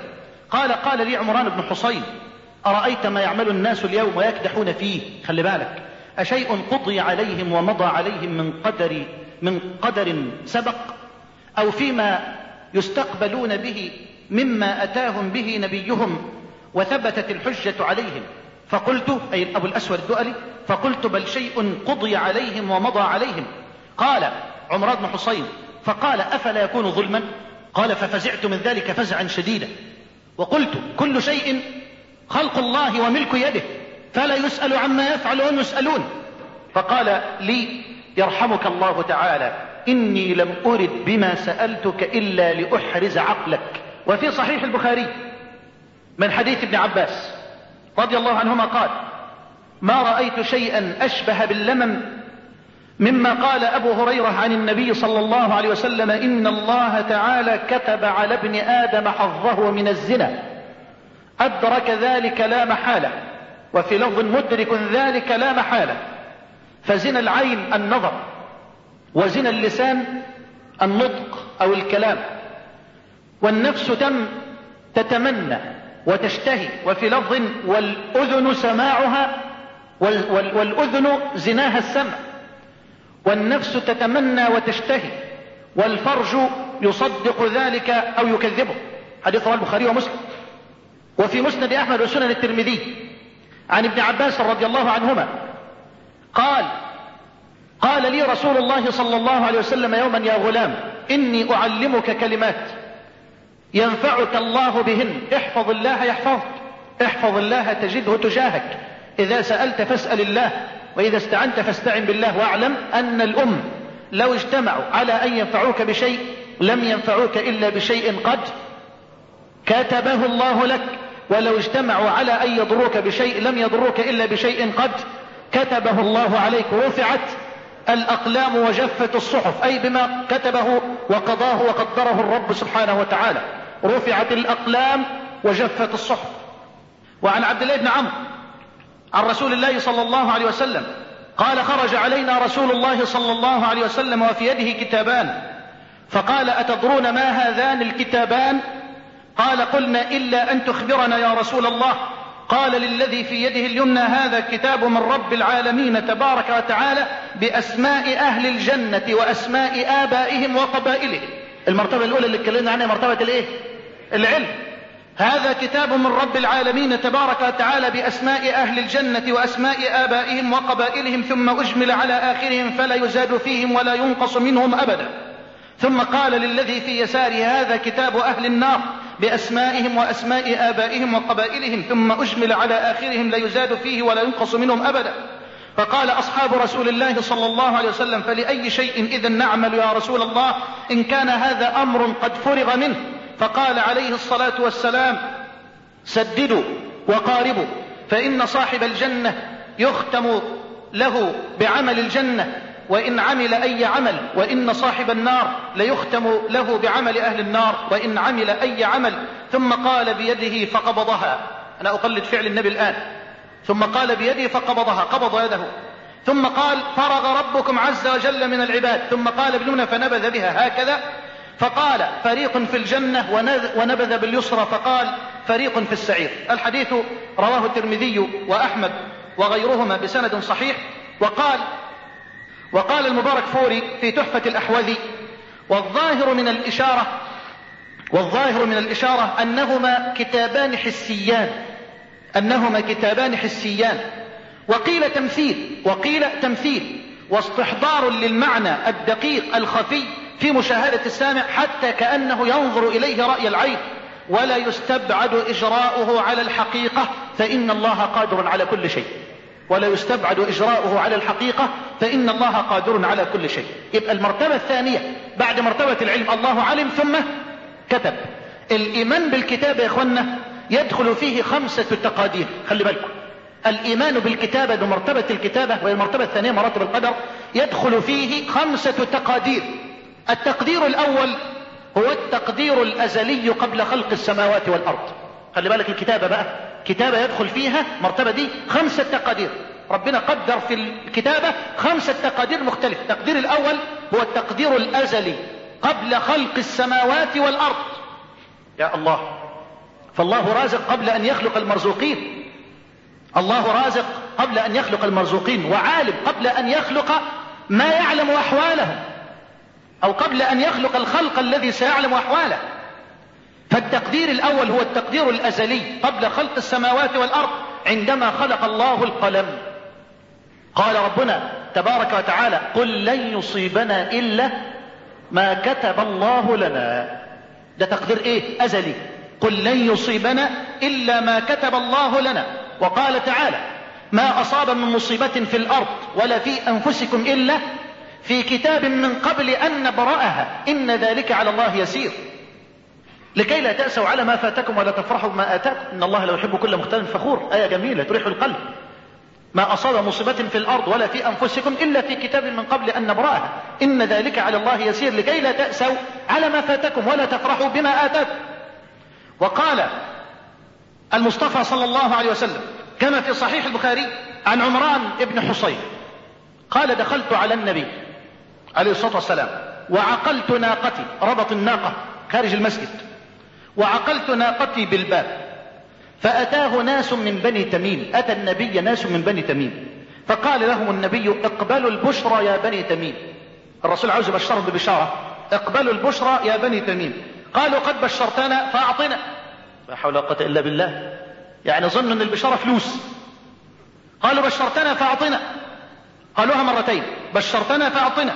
قال قال لي عمران بن حصين أرأيت ما يعمل الناس اليوم ويكدحون فيه؟ خلي بالك. أشيء قضي عليهم ومضى عليهم من قدر من قدر سبق أو فيما يستقبلون به مما أتاهم به نبيهم وثبتت الحجة عليهم. فقلت أي أبو الأسود الدؤلي فقلت بل شيء قضي عليهم ومضى عليهم. قال عمر بن حصين فقال أفلا يكون ظلما؟ قال ففزعت من ذلك فزعا شديدا. وقلت كل شيء خلق الله وملك يده فلا يسأل عما يفعل وهم يسألون. فقال لي يرحمك الله تعالى إني لم أرد بما سألتك إلا لأحرز عقلك. وفي صحيح البخاري من حديث ابن عباس رضي الله عنهما قال ما رأيت شيئا أشبه باللمم مما قال أبو هريرة عن النبي صلى الله عليه وسلم إن الله تعالى كتب على ابن آدم حظه من الزنا. أدرك ذلك لا محالة وفي لفظ مدرك ذلك لا محالة. فزنا العين النظر وزنا اللسان النطق أو الكلام. والنفس تم تتمنى وتشتهي وفي لفظ والأذن سماعها والأذن زناها السمع والنفس تتمنى وتشتهي والفرج يصدق ذلك أو يكذبه. حديث رواه البخاري ومسلم. وفي مسند أحمد وسنن الترمذي. عن ابن عباس رضي الله عنهما. قال قال لي رسول الله صلى الله عليه وسلم يوما يا غلام إني أعلمك كلمات. ينفعك الله بهن. احفظ الله يحفظك. احفظ الله تجده تجاهك. إذا سألت فاسأل الله. وإذا استعنت فاستعن بالله واعلم أن الأم لو اجتمعوا على أن ينفعوك بشيء لم ينفعوك إلا بشيء قد كتبه الله لك. ولو اجتمعوا على أن يضروك بشيء لم يضروك إلا بشيء قد كتبه الله عليك. رفعت الأقلام وجفت الصحف. أي بما كتبه وقضاه وقدره الرب سبحانه وتعالى. رفعت الأقلام وجفت الصحف. وعن عبد الله بن عمرو عن رسول الله صلى الله عليه وسلم قال خرج علينا رسول الله صلى الله عليه وسلم وفي يده كتابان. فقال أتدرون ما هذان الكتابان؟ قال قلنا إلا أن تخبرنا يا رسول الله. قال للذي في يده اليمنى هذا كتاب من رب العالمين تبارك وتعالى بأسماء أهل الجنة وأسماء آبائهم وقبائلهم. المرتبة الأولى اللي اتكلمنا عنها مرتبة الإيه؟ العلم. هذا كتاب من رب العالمين تبارك وتعالى بأسماء أهل الجنة وأسماء آبائهم وقبائلهم ثم أجمل على آخرهم فلا يزاد فيهم ولا ينقص منهم أبدا. ثم قال للذي في يساره هذا كتاب أهل النار بأسمائهم وأسماء آبائهم وقبائلهم ثم أجمل على آخرهم لا يزاد فيه ولا ينقص منهم أبدا. فقال أصحاب رسول الله صلى الله عليه وسلم فلأي شيء إذا نعمل يا رسول الله؟ إن كان هذا أمر قد فرغ منه. فقال عليه الصلاة والسلام سددوا وقاربوا فإن صاحب الجنة يختم له بعمل الجنة وإن عمل أي عمل وإن صاحب النار ليختم له بعمل أهل النار وإن عمل أي عمل. ثم قال بيده فقبضها. أنا أقلد فعل النبي الآن. ثم قال بيده فقبضها قبض يده. ثم قال فرغ ربكم عز وجل من العباد. ثم قال باليمنى فنبذ بها هكذا. فقال فريق في الجنة ونبذ باليسرى فقال فريق في السعير. الحديث رواه الترمذي وأحمد وغيرهما بسند صحيح. وقال وقال المبارك فوري في تحفة الأحوذي والظاهر من الإشارة والظاهر من الإشارة أنهما كتابان حسيان. أنهما كتابان حسيان. وقيل تمثيل وقيل تمثيل. واستحضار للمعنى الدقيق الخفي في مشاهدة السامع حتى كأنه ينظر إليه رأي العين ولا يستبعد إجراؤه على الحقيقة فإن الله قادر على كل شيء. ولا يستبعد إجراؤه على الحقيقة فإن الله قادر على كل شيء. يبقى المرتبة الثانية بعد مرتبة العلم الله علم ثم كتب. الإيمان بالكتاب يا إخوانا يدخل فيه خمسة تقادير خلي بالكم. الإيمان بالكتابة بمرتبة الكتابة وهي المرتبة الثانية مراتب القدر يدخل فيه خمسة تقادير. التقدير الأول هو التقدير الأزلي قبل خلق السماوات والأرض. خلي بالك الكتابة بقى. كتابة يدخل فيها مرتبة دي خمسة تقادير. ربنا قدر في الكتابة خمسة تقادير مختلفة. التقدير الأول هو التقدير الأزلي قبل خلق السماوات والأرض. يا الله. فالله رازق قبل أن يخلق المرزوقين. الله رازق قبل أن يخلق المرزوقين. وعالم قبل أن يخلق ما يعلم أحوالهم. أو قبل أن يخلق الخلق الذي سيعلم أحواله. فالتقدير الأول هو التقدير الأزلي قبل خلق السماوات والأرض عندما خلق الله القلم. قال ربنا تبارك وتعالى قل لن يصيبنا إلا ما كتب الله لنا. ده تقدير إيه؟ أزلي. قل لن يصيبنا إلا ما كتب الله لنا. وقال تعالى ما أصاب من مصيبة في الأرض ولا في أنفسكم إلا في كتاب من قبل أن نبرأها. إن ذلك على الله يسير. لكي لا تأسوا على ما فاتكم ولا تفرحوا بما آتاكم. إن الله لا يحب كل مختال فخور. آية جميلة تريح القلب. ما أصاب مصيبة في الأرض ولا في أنفسكم إلا في كتاب من قبل أن نبرأها. إن ذلك على الله يسير. لكي لا تأسوا على ما فاتكم ولا تفرحوا بما آتاكم. وقال المصطفى صلى الله عليه وسلم كما في صحيح البخاري عن عمران بن حصين قال دخلت على النبي عليه الصلاة والسلام. وعقلت ناقتي ربط الناقة خارج المسجد. وعقلت ناقتي بالباب. فأتاه ناس من بني تميم أتى النبي ناس من بني تميم. فقال لهم النبي اقبلوا البشرى يا بني تميم. الرسول عاوز يبشرهم ببشارة. اقبلوا البشرى يا بني تميم. قالوا قد بشرتنا فأعطنا لا حول ولا قوة إلا بالله. يعني ظن أن البشارة فلوس. قالوا بشرتنا فأعطنا قالوها مرتين بشرتنا فأعطنا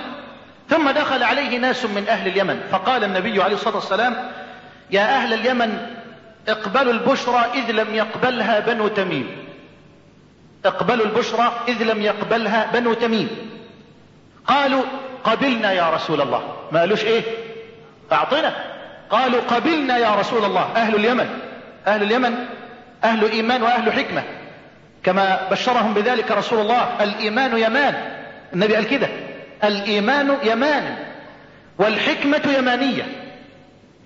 ثم دخل عليه ناس من أهل اليمن. فقال النبي عليه الصلاة والسلام يا أهل اليمن اقبلوا البشرى إذ لم يقبلها بنو تميم. اقبلوا البشرى إذ لم يقبلها بنو تميم. قالوا قبلنا يا رسول الله. ما قالوش إيه؟ اعطنا قالوا قبلنا يا رسول الله. أهل اليمن. أهل اليمن أهل إيمان وأهل حكمة. كما بشرهم بذلك رسول الله. الإيمان يمان. النبي قال كده. الإيمان يمان والحكمة يمانية.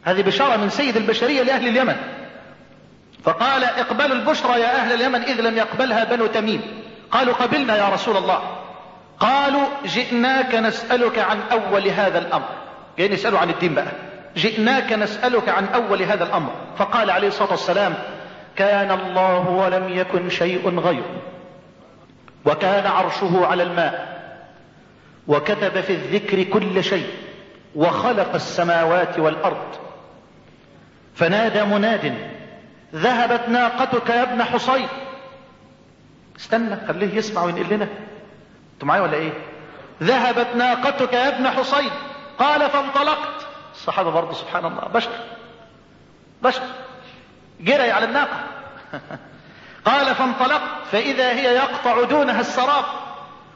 هذه بشارة من سيد البشرية لأهل اليمن. فقال اقبلوا البشرى يا أهل اليمن إذ لم يقبلها بنو تميم. قالوا قبلنا يا رسول الله. قالوا جئناك نسألك عن أول هذا الأمر. جايين يسألوا عن الدين بقى. جئناك نسألك عن أول هذا الأمر. فقال عليه الصلاة والسلام كان الله ولم يكن شيء غيره. وكان عرشه على الماء. وكتب في الذكر كل شيء وخلق السماوات والأرض. فنادى مناد ذهبت ناقتك يا ابن حصين. استنى خليه يسمع وينقل لنا. أنتوا معايا ولا إيه؟ ذهبت ناقتك يا ابن حصين. قال فانطلقت. الصحابة برضه سبحان الله بشر بشر جري على الناقة. قال فانطلقت فإذا هي يقطع دونها السراب.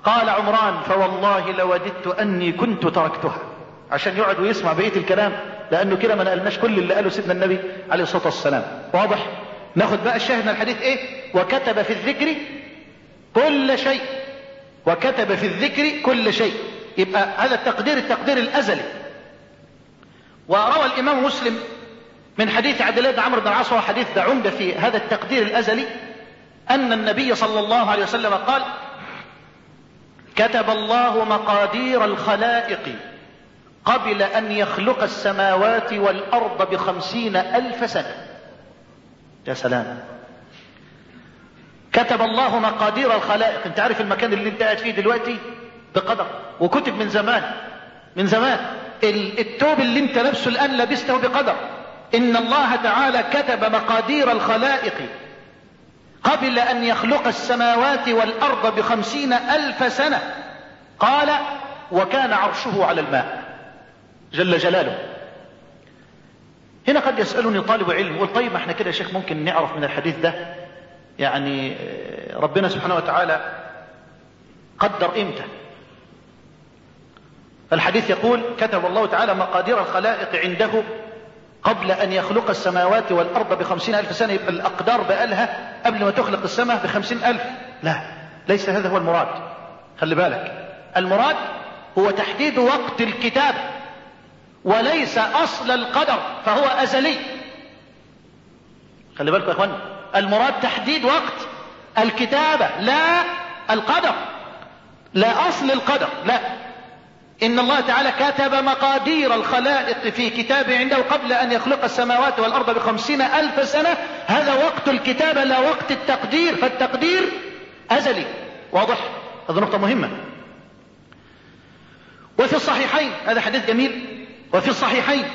قال عمران فوالله لوددت أني كنت تركتها. عشان يقعد ويسمع بقية الكلام لأنه كده ما نقلناش كل اللي قاله سيدنا النبي عليه الصلاة والسلام. واضح؟ ناخد بقى الشاهد من الحديث إيه؟ وكتب في الذكر كل شيء. وكتب في الذكر كل شيء. يبقى هذا التقدير التقدير الأزلي. وروى الإمام مسلم من حديث عبد الله بن عمرو بن العاص وهو حديث ده عمده في هذا التقدير الأزلي أن النبي صلى الله عليه وسلم قال كتب الله مقادير الخلائق قبل أن يخلق السماوات والأرض بخمسين ألف سنة. يا سلام. كتب الله مقادير الخلائق. انت عارف المكان اللي انت قاعد فيه دلوقتي؟ بقدر وكتب من زمان. من زمان. التوب اللي انت لابسه الآن لبسته بقدر. إن الله تعالى كتب مقادير الخلائق. قبل أن يخلق السماوات والأرض بخمسين ألف سنة قال وكان عرشه على الماء. جل جلاله. هنا قد يسألني طالب علم يقول طيب إحنا كده يا شيخ ممكن نعرف من الحديث ده؟ يعني ربنا سبحانه وتعالى قدر إمتى؟ الحديث يقول كتب الله تعالى مقادير الخلائق عنده قبل أن يخلق السماوات والأرض بخمسين ألف سنة يبقى الأقدار بقالها قبل ما تخلق السماء بخمسين ألف. لا ليس هذا هو المراد. خلي بالك. المراد هو تحديد وقت الكتاب وليس أصل القدر فهو أزلي. خلي بالك يا أخوان المراد تحديد وقت الكتابة لا القدر. لا أصل القدر لا. إن الله تعالى كتب مقادير الخلائق في كتابه عنده قبل أن يخلق السماوات والأرض بخمسين ألف سنة. هذا وقت الكتابة لا وقت التقدير فالتقدير أزلي واضح؟ هذا نقطة مهمة. وفي الصحيحين هذا حديث جميل. وفي الصحيحين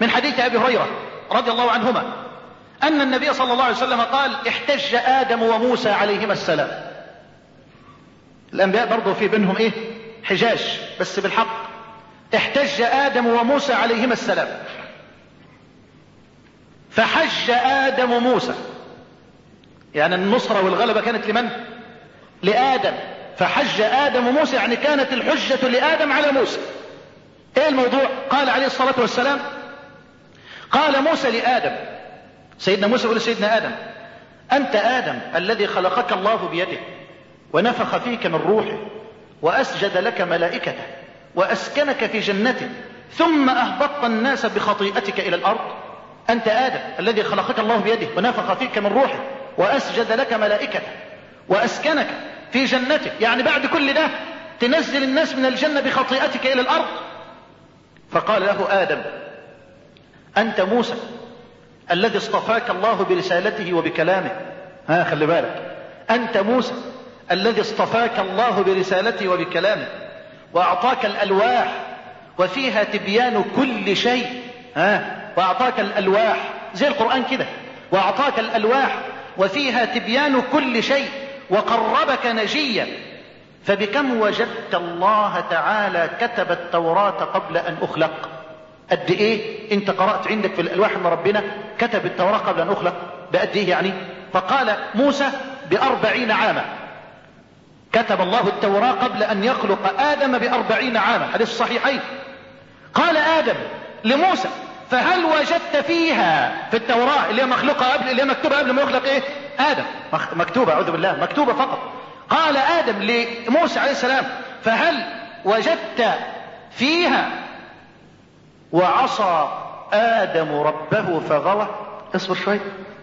من حديث أبي هريرة رضي الله عنهما أن النبي صلى الله عليه وسلم قال احتج آدم وموسى عليهما السلام. الأنبياء برضو في بينهم إيه؟ حجاج بس بالحق. احتج آدم وموسى عليهما السلام. فحج آدم موسى يعني النصرة والغلبة كانت لمن؟ لآدم. فحج آدم موسى يعني كانت الحجة لآدم على موسى. إيه الموضوع؟ قال عليه الصلاة والسلام قال موسى لآدم. سيدنا موسى يقول سيدنا آدم أنت آدم الذي خلقك الله بيده ونفخ فيك من روحه. وأسجد لك ملائكته وأسكنك في جنته ثم أهبطت الناس بخطيئتك إلى الأرض. أنت آدم الذي خلقك الله بيده ونفخ فيك من روحه وأسجد لك ملائكته وأسكنك في جنته يعني بعد كل ده تنزل الناس من الجنة بخطيئتك إلى الأرض. فقال له آدم أنت موسى الذي اصطفاك الله برسالته وبكلامه. ها خلي بالك. أنت موسى الذي اصطفاك الله برسالته وبكلامه وأعطاك الألواح وفيها تبيان كل شيء ها؟ وأعطاك الألواح زي القرآن كده وأعطاك الألواح وفيها تبيان كل شيء وقربك نجيا. فبكم وجدت الله تعالى كتب التوراة قبل أن أخلق؟ قد إيه؟ أنت قرأت عندك في الألواح أن ربنا كتب التوراة قبل أن أخلق؟ بقد إيه يعني؟ فقال موسى بأربعين عاما. كتب الله التوراة قبل أن يخلق آدم بأربعين عاما. حديث الصحيحين قال آدم لموسى فهل وجدت فيها في التوراة اللي هي مخلوقة قبل اللي هي مكتوبة قبل ما يخلق إيه؟ آدم. مكتوبة أعوذ بالله مكتوبة فقط. قال آدم لموسى عليه السلام فهل وجدت فيها؟ وعصى آدم ربه فغوى. اصبر شوي.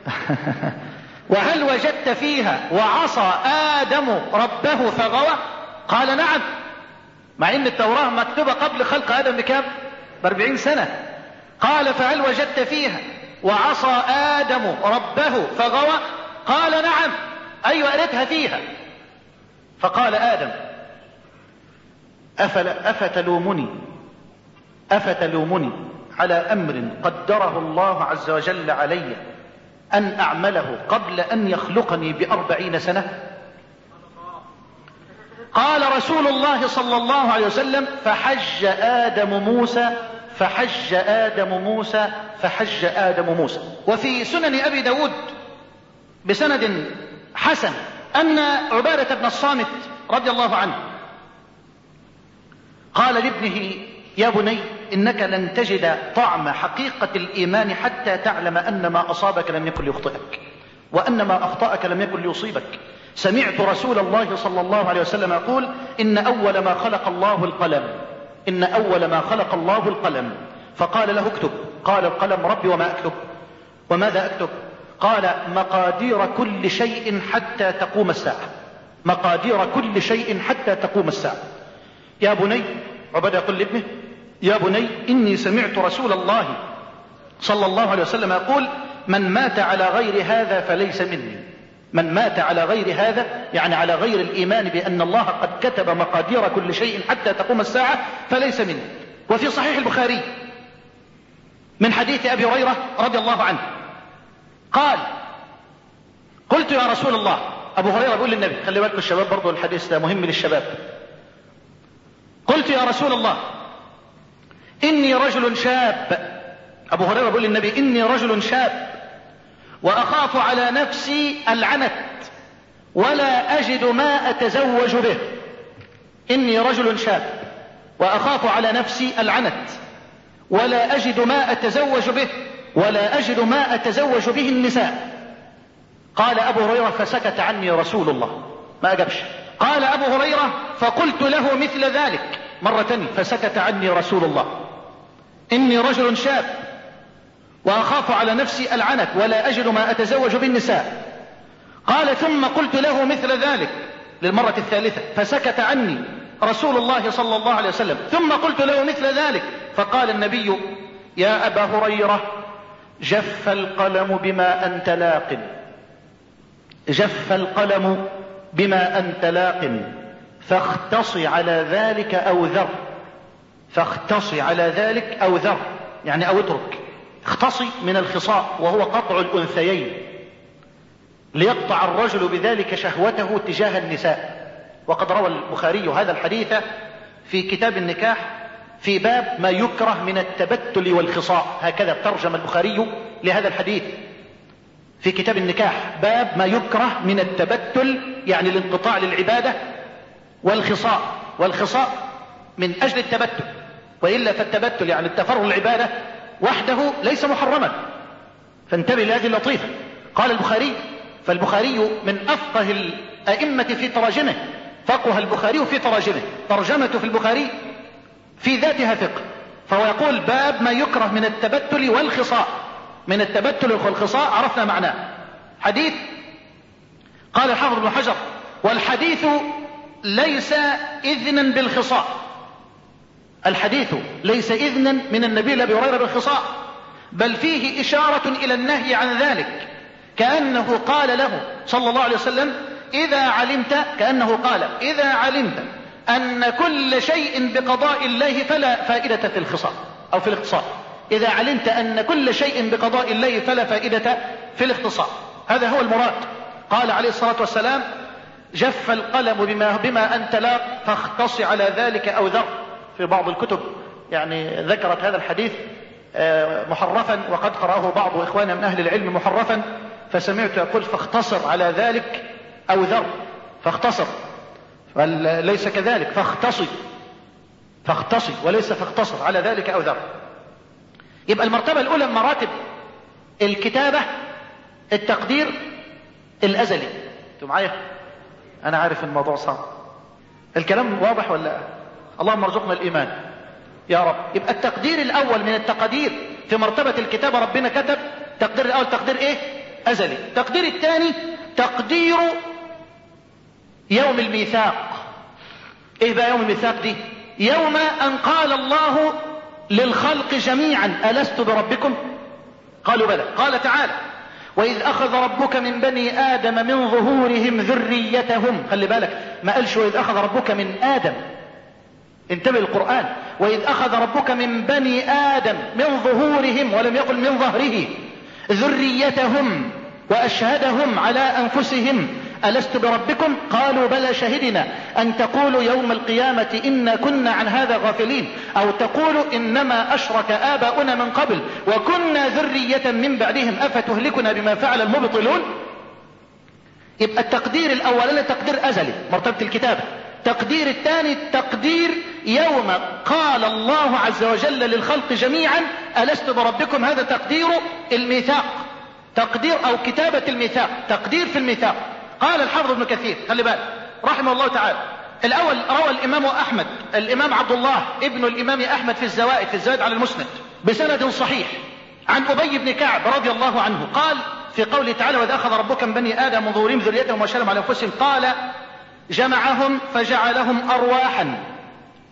وهل وجدت فيها وعصى آدم ربه فغوى؟ قال نعم. مع إن التوراة مكتوبة قبل خلق آدم بكام؟ بأربعين سنة. قال فهل وجدت فيها وعصى آدم ربه فغوى؟ قال نعم. أيوة قريتها فيها؟ فقال آدم أفل أفتلومني؟ أفتلومني على أمر قدره الله عز وجل علي. أن أعمله قبل أن يخلقني بأربعين سنة؟ قال رسول الله صلى الله عليه وسلم فحج آدم موسى فحج آدم موسى فحج آدم موسى. وفي سنن أبي داود بسند حسن أن عبادة بن الصامت رضي الله عنه قال لابنه يا بني إنك لن تجد طعم حقيقة الإيمان حتى تعلم أن ما أصابك لم يكن ليخطئك وأن ما أخطأك لم يكن ليصيبك. سمعت رسول الله صلى الله عليه وسلم يقول إن أول ما خلق الله القلم إن أول ما خلق الله القلم. فقال له اكتب. قال القلم ربي وما أكتب. وماذا أكتب؟ قال مقادير كل شيء حتى تقوم الساعة. مقادير كل شيء حتى تقوم الساعة. يا بني عبد يقول لابنه يا بني إني سمعت رسول الله صلى الله عليه وسلم يقول من مات على غير هذا فليس مني. من مات على غير هذا يعني على غير الإيمان بأن الله قد كتب مقادير كل شيء حتى تقوم الساعة فليس مني. وفي صحيح البخاري من حديث أبي هريرة رضي الله عنه قال قلت يا رسول الله. أبو هريرة بيقول للنبي خلي بالكم الشباب برضو الحديث ده مهم للشباب. قلت يا رسول الله إني رجل شاب. أبو هريرة بيقول للنبي إني رجل شاب وأخاف على نفسي العنت ولا أجد ما أتزوج به. إني رجل شاب وأخاف على نفسي العنت ولا أجد ما أتزوج به ولا أجد ما أتزوج به النساء. قال أبو هريرة فسكت عني رسول الله. ما أجبش قال أبو هريرة فقلت له مثل ذلك مرة فسكت عني رسول الله. إني رجل شاب وأخاف على نفسي العنت ولا أجد ما أتزوج بالنساء. قال ثم قلت له مثل ذلك للمرة الثالثة فسكت عني رسول الله صلى الله عليه وسلم. ثم قلت له مثل ذلك فقال النبي يا أبا هريرة جف القلم بما أنت لاق. جف القلم بما أنت لاق فاختص على ذلك أو ذر. فاختص على ذلك أو ذر يعني أو اترك. اختصي من الخصاء وهو قطع الأنثيين. ليقطع الرجل بذلك شهوته تجاه النساء. وقد روى البخاري هذا الحديث في كتاب النكاح في باب ما يكره من التبتل والخصاء. هكذا ترجم البخاري لهذا الحديث في كتاب النكاح. باب ما يكره من التبتل يعني الانقطاع للعبادة والخصاء. والخصاء من أجل التبتل. وإلا فالتبتل يعني التفرغ للعبادة وحده ليس محرما. فانتبه لهذه اللطيفة. قال البخاري فالبخاري من أفقه الأئمة في تراجمه. فقه البخاري في تراجمه. ترجمة في البخاري في ذاتها فقه. فهو يقول باب ما يكره من التبتل والخصاء. من التبتل والخصاء عرفنا معناه. حديث قال الحافظ بن حجر والحديث ليس إذنا بالخصاء. الحديث ليس إذنا من النبي لأبي هريرة بالخصاء بل فيه إشارة إلى النهي عن ذلك. كأنه قال له صلى الله عليه وسلم إذا علمت كأنه قال إذا علمت أن كل شيء بقضاء الله فلا فائدة في الخصاء أو في الاختصار. إذا علمت أن كل شيء بقضاء الله فلا فائدة في الاختصار. هذا هو المراد. قال عليه الصلاة والسلام جف القلم بما, بما أنت لا فاختص على ذلك أو ذر. في بعض الكتب يعني ذكرت هذا الحديث آه، محرفا وقد قرأه بعض إخواننا من أهل العلم محرفا فسمعت يقول فاختصر على ذلك أو ذر فاختصر ليس كذلك فاختصي فاختصي وليس فاختصر على ذلك أو ذر. يبقى المرتبة الأولى من مراتب الكتابة التقدير الأزلي. أنتوا معايا؟ أنا عارف الموضوع صعب. الكلام واضح ولا؟ اللهم ارزقنا الإيمان. يا رب. يبقى التقدير الأول من التقدير في مرتبة الكتابة ربنا كتب تقدير الأول تقدير إيه؟ أزلي. التقدير الثاني تقدير يوم الميثاق. إيه بقى يوم الميثاق دي؟ يوم أن قال الله للخلق جميعا ألست بربكم؟ قالوا بلى. قال تعالى وإذ أخذ ربك من بني آدم من ظهورهم ذريتهم. خلي بالك. ما قالش وإذ أخذ ربك من آدم. انتبه القرآن وإذ أخذ ربك من بني آدم من ظهورهم ولم يقل من ظهره ذريتهم وأشهدهم على أنفسهم. ألست بربكم؟ قالوا بلى شهدنا. أن تقولوا يوم القيامة إنا كنا عن هذا غافلين. أو تقولوا إنما أشرك آباؤنا من قبل وكنا ذرية من بعدهم. أفتهلكنا بما فعل المبطلون؟ يبقى التقدير الأولاني تقدير أزلي. مرتبة الكتابة. تقدير الثاني تقدير يوم قال الله عز وجل للخلق جميعا ألست بربكم هذا تقدير الميثاق؟ تقدير أو كتابة الميثاق تقدير في الميثاق. قال الحافظ ابن كثير خلي بالك رحمه الله تعالى. الأول روى الإمام أحمد الإمام عبد الله ابن الإمام أحمد في الزوائد في الزوائد على المسند بسند صحيح. عن أبي بن كعب رضي الله عنه قال في قوله تعالى وإذا أخذ ربك من بني آدم من ظهورهم ذريتهم وشلم على أنفسهم قال جمعهم فجعلهم أرواحا.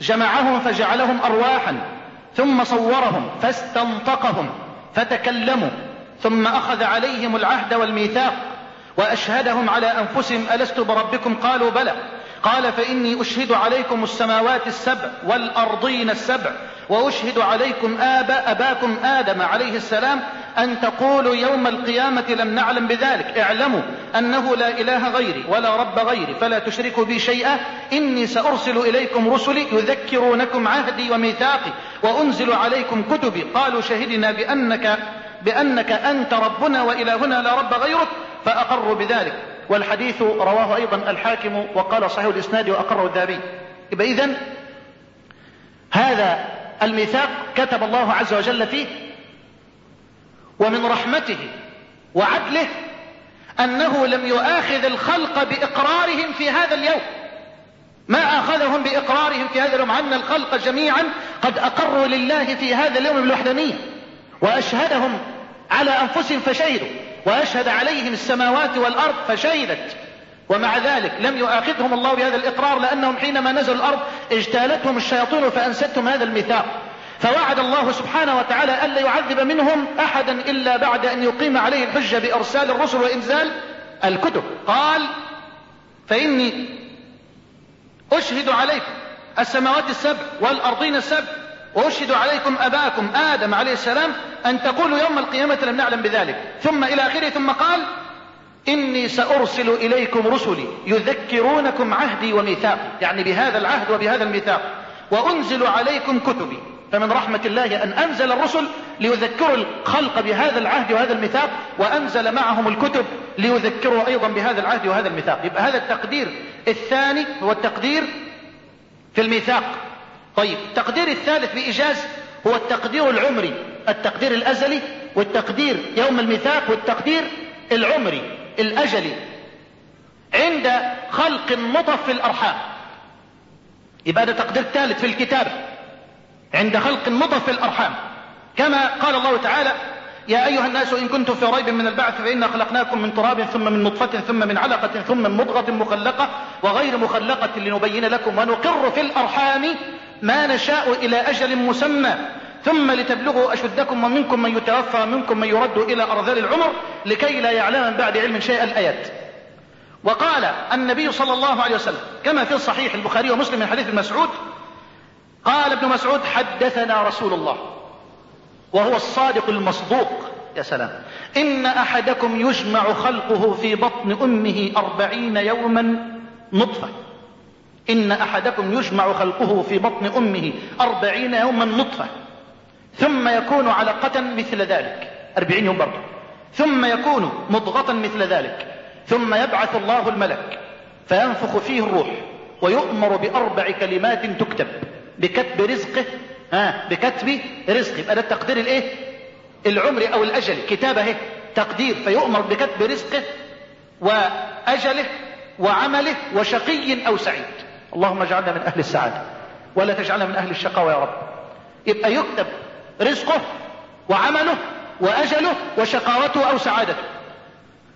جمعهم فجعلهم أرواحا. ثم صورهم فاستنطقهم فتكلموا. ثم أخذ عليهم العهد والميثاق وأشهدهم على أنفسهم ألست بربكم؟ قالوا بلى. قال فإني أشهد عليكم السماوات السبع والأرضين السبع وأشهد عليكم آب أباكم آدم عليه السلام أن تقولوا يوم القيامة لم نعلم بذلك. اعلموا أنه لا إله غيري ولا رب غيري فلا تشركوا بي شيئا. إني سأرسل إليكم رسلي يذكرونكم عهدي وميثاقي وأنزل عليكم كتبي. قالوا شهدنا بأنك بأنك أنت ربنا وإلهنا لا رب غيرك فأقروا بذلك. والحديث رواه أيضا الحاكم وقال صحيح الإسناد وأقره الذهبي. يبقى إذن هذا الميثاق كتب الله عز وجل فيه ومن رحمته وعدله أنه لم يؤاخذ الخلق بإقرارهم في هذا اليوم. ما أخذهم بإقرارهم في هذا اليوم أن الخلق جميعا قد أقروا لله في هذا اليوم بالوحدانية وأشهدهم على أنفسهم فشهدوا وأشهد عليهم السماوات والأرض فشهدت. ومع ذلك لم يؤاخذهم الله بهذا الإقرار لأنهم حينما نزلوا الأرض اجتالتهم الشياطين فأنستهم هذا الميثاق. فوعد الله سبحانه وتعالى ألا يعذب منهم أحدا إلا بعد أن يقيم عليه الحجة بإرسال الرسل وإنزال الكتب. قال فإني أشهد عليكم السماوات السبع والأرضين السبع وأشهد عليكم أباكم آدم عليه السلام أن تقولوا يوم القيامة لم نعلم بذلك. ثم إلى آخره ثم قال إني سأرسل إليكم رسلي يذكرونكم عهدي وميثاق يعني بهذا العهد وبهذا الميثاق. وأنزل عليكم كتبي فمن رحمة الله أن أنزل الرسل ليذكروا الخلق بهذا العهد وهذا الميثاق وأنزل معهم الكتب ليذكروا أيضا بهذا العهد وهذا الميثاق. يبقى هذا التقدير الثاني هو التقدير في الميثاق. طيب التقدير الثالث بإيجاز هو التقدير العمري التقدير الأزلي والتقدير يوم الميثاق والتقدير العمري. الأجلي عند خلق النطف في الأرحام. يبقى ده تقدير ثالث في الكتاب عند خلق النطف في الأرحام. كما قال الله تعالى يا أيها الناس إن كنتم في ريب من البعث فإنا خلقناكم من تراب ثم من نطفة ثم من علقة ثم من مضغة مخلقة وغير مخلقة لنبين لكم ونقر في الأرحام ما نشاء إلى أجل مسمى. ثم لتبلغوا أشدكم ومنكم من يتوفى ومنكم من يرد إلى أرذل العمر لكي لا يعلم من بعد علم شيء الآيات. وقال النبي صلى الله عليه وسلم كما في الصحيح البخاري ومسلم من حديث مسعود قال ابن مسعود حدثنا رسول الله وهو الصادق المصدوق. يا سلام. إن أحدكم يجمع خلقه في بطن أمه أربعين يوما نطفة. إن أحدكم يجمع خلقه في بطن أمه أربعين يوما نطفة. ثم يكون علقة مثل ذلك. أربعين يوم برضه. ثم يكون مضغة مثل ذلك. ثم يبعث الله الملك. فينفخ فيه الروح. ويؤمر بأربع كلمات تكتب. بكتب رزقه. ها؟ بكتب رزقه. يبقى ده التقدير الإيه؟ العمري أو الأجل. كتابة أهي. تقدير. فيؤمر بكتب رزقه وأجله وعمله وشقي أو سعيد. اللهم اجعلنا من أهل السعادة. ولا تجعلنا من أهل الشقاوة يا رب. يبقى يكتب رزقه وعمله وأجله وشقاوته أو سعادته.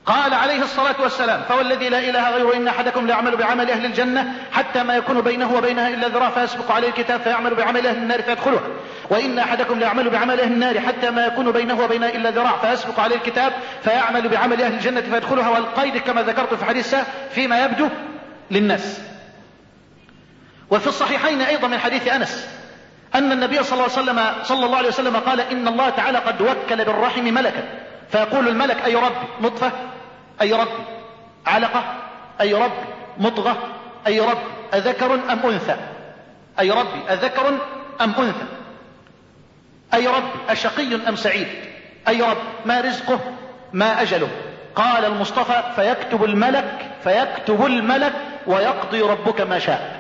قال عليه الصلاة والسلام فوالذي لا إله غيره إن أحدكم ليعمل بعمل أهل الجنة حتى ما يكون بينه وبينها إلا ذراع فيسبق عليه الكتاب فيعمل بعمل أهل النار فيدخلها وإن أحدكم ليعمل بعمل أهل النار حتى ما يكون بينه وبينها إلا ذراع فيسبق عليه الكتاب فيعمل بعمل أهل الجنة فيدخلها. والقيد كما ذكرت في حديث فيما يبدو للناس. وفي الصحيحين أيضا من حديث أنس أن النبي صلى الله عليه وسلم صلى الله عليه وسلم قال إن الله تعالى قد وكل بالرحم ملكا. فيقول الملك أي رب نطفة. أي رب علقة. أي رب مضغة. أي رب أذكر أم أنثى؟ أي ربي؟ أذكر أم أنثى؟ أي رب أشقي أم سعيد؟ أي رب ما رزقه؟ ما أجله؟ قال المصطفى فيكتب الملك فيكتب الملك ويقضي ربك ما شاء.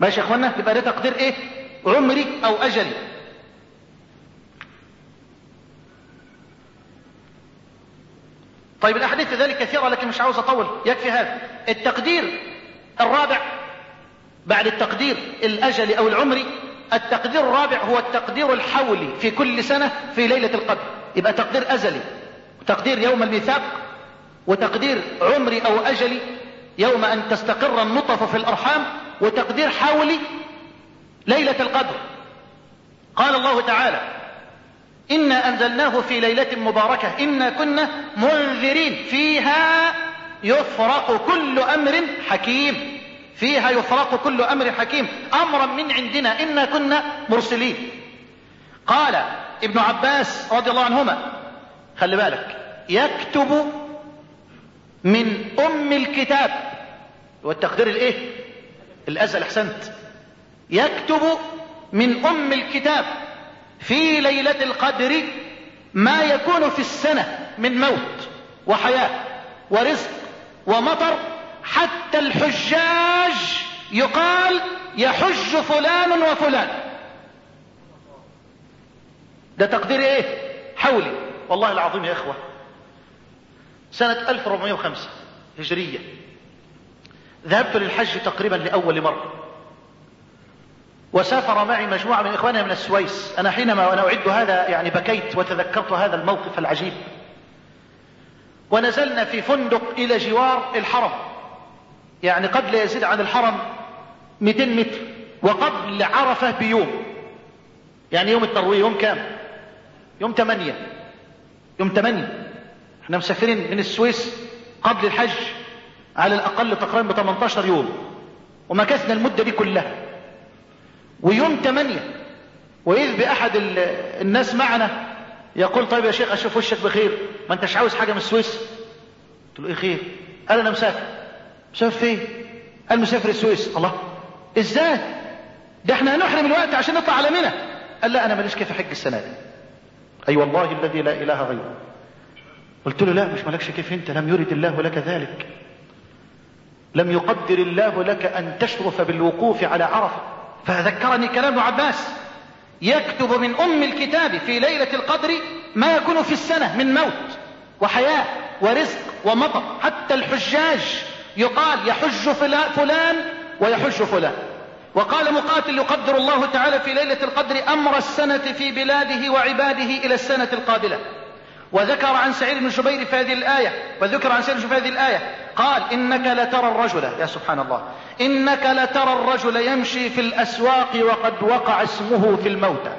ماشي يا اخوانا يبقى ده تقدير إيه؟ عمري أو اجلي طيب الأحاديث في ذلك كثيرة لكن مش عاوز أطول. يكفي هذا. التقدير الرابع بعد التقدير الاجلي أو العمري التقدير الرابع هو التقدير الحولي في كل سنة في ليلة القدر. يبقى تقدير أزلي وتقدير يوم الميثاق وتقدير عمري أو اجلي يوم أن تستقر النطف في الأرحام وتقدير حولي ليلة القدر. قال الله تعالى إنا أنزلناه في ليلة مباركة إنا كنا منذرين فيها يفرق كل أمر حكيم فيها يفرق كل أمر حكيم أمرا من عندنا إنا كنا مرسلين. قال ابن عباس رضي الله عنهما خلي بالك يكتب من أم الكتاب. والتقدير الإيه؟ الأزل أحسنت. يكتب من أم الكتاب في ليلة القدر ما يكون في السنة من موت وحياة ورزق ومطر حتى الحجاج يقال يحج فلان وفلان. ده تقدير إيه؟ حولي. والله العظيم يا إخوة. سنة 1405 هجرية. ذهبت للحج تقريبا لأول مرة. وسافر معي مجموعة من إخواننا من السويس. أنا حينما وأنا أعد هذا يعني بكيت وتذكرت هذا الموقف العجيب. ونزلنا في فندق إلى جوار الحرم. يعني قد لا يزيد عن الحرم 200 متر وقبل عرفة بيوم. يعني يوم التروية يوم كام؟ يوم 8 يوم 8 إحنا مسافرين من السويس قبل الحج على الأقل تقريبا ب 18 يوم. ومكثنا المدة دي كلها. ويوم 8 وإذ بأحد الناس معنا يقول طيب يا شيخ أشوف وشك بخير ما أنتش عاوز حاجة من السويس؟ قلت له إيه خير؟ قال أنا مسافر. مسافر فين؟ قال مسافر السويس. الله. إزاي؟ ده إحنا هنحرم الوقت عشان نطلع على منى. قال لا أنا ماليش كيف أحج السنة دي. أي والله الذي لا إله غيره. قلت له لا مش ملكش كيف أنت لم يرد الله لك ذلك. لم يقدر الله لك أن تشرف بالوقوف على عرفة. فذكرني كلام عباس. يكتب من أم الكتاب في ليلة القدر ما يكون في السنة من موت وحياة ورزق ومطر. حتى الحجاج يقال يحج فلان ويحج فلان. وقال مقاتل يقدر الله تعالى في ليلة القدر أمر السنة في بلاده وعباده إلى السنة القابلة. وذكر عن سعيد بن جبير في هذه الآية وذكر عن سعيد بن جبير في هذه الآية. قال إنك لترى الرجل. يا سبحان الله. إنك لترى الرجل يمشي في الأسواق وقد وقع اسمه في الموتى.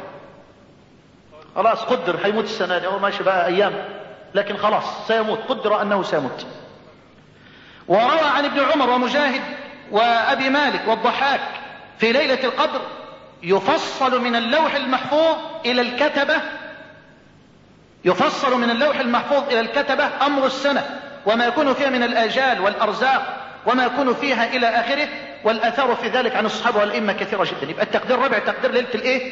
خلاص قدر حيموت السنة دي. هو ماشي بقى أيام. لكن خلاص سيموت. قدر أنه سيموت. وروى عن ابن عمر ومجاهد وأبي مالك والضحاك في ليلة القدر يفصل من اللوح المحفوظ إلى الكتبة يفصل من اللوح المحفوظ إلى الكتبة أمر السنة وما يكون فيها من الآجال والأرزاق. وما يكون فيها إلى آخره والأثار في ذلك عن الصحابة والأئمة كثيرة جدا. يبقى التقدير الرابع تقدير ليلة الإيه؟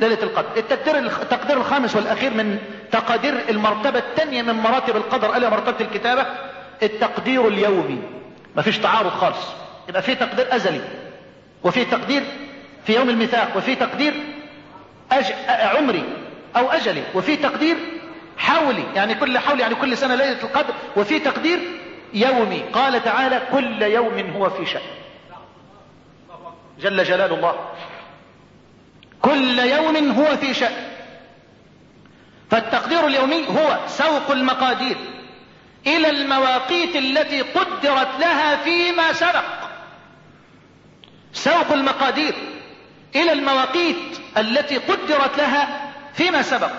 ليلة القدر. التقدير التقدير الخامس والأخير من تقادير المرتبة الثانية من مراتب القدر ألا مرتبة الكتابة؟ التقدير اليومي. ما فيش تعارض خالص. يبقى في تقدير أزلي وفي تقدير في يوم الميثاق وفي تقدير أج... عمري أو أجلي وفي تقدير حولي يعني كل حول يعني كل سنة ليلة القدر وفي تقدير يومي قال تعالى كل يوم هو في شأن. جل جلال الله. كل يوم هو في شأن. فالتقدير اليومي هو سوق المقادير إلى المواقيت التي قدرت لها فيما سبق. سوق المقادير إلى المواقيت التي قدرت لها فيما سبق.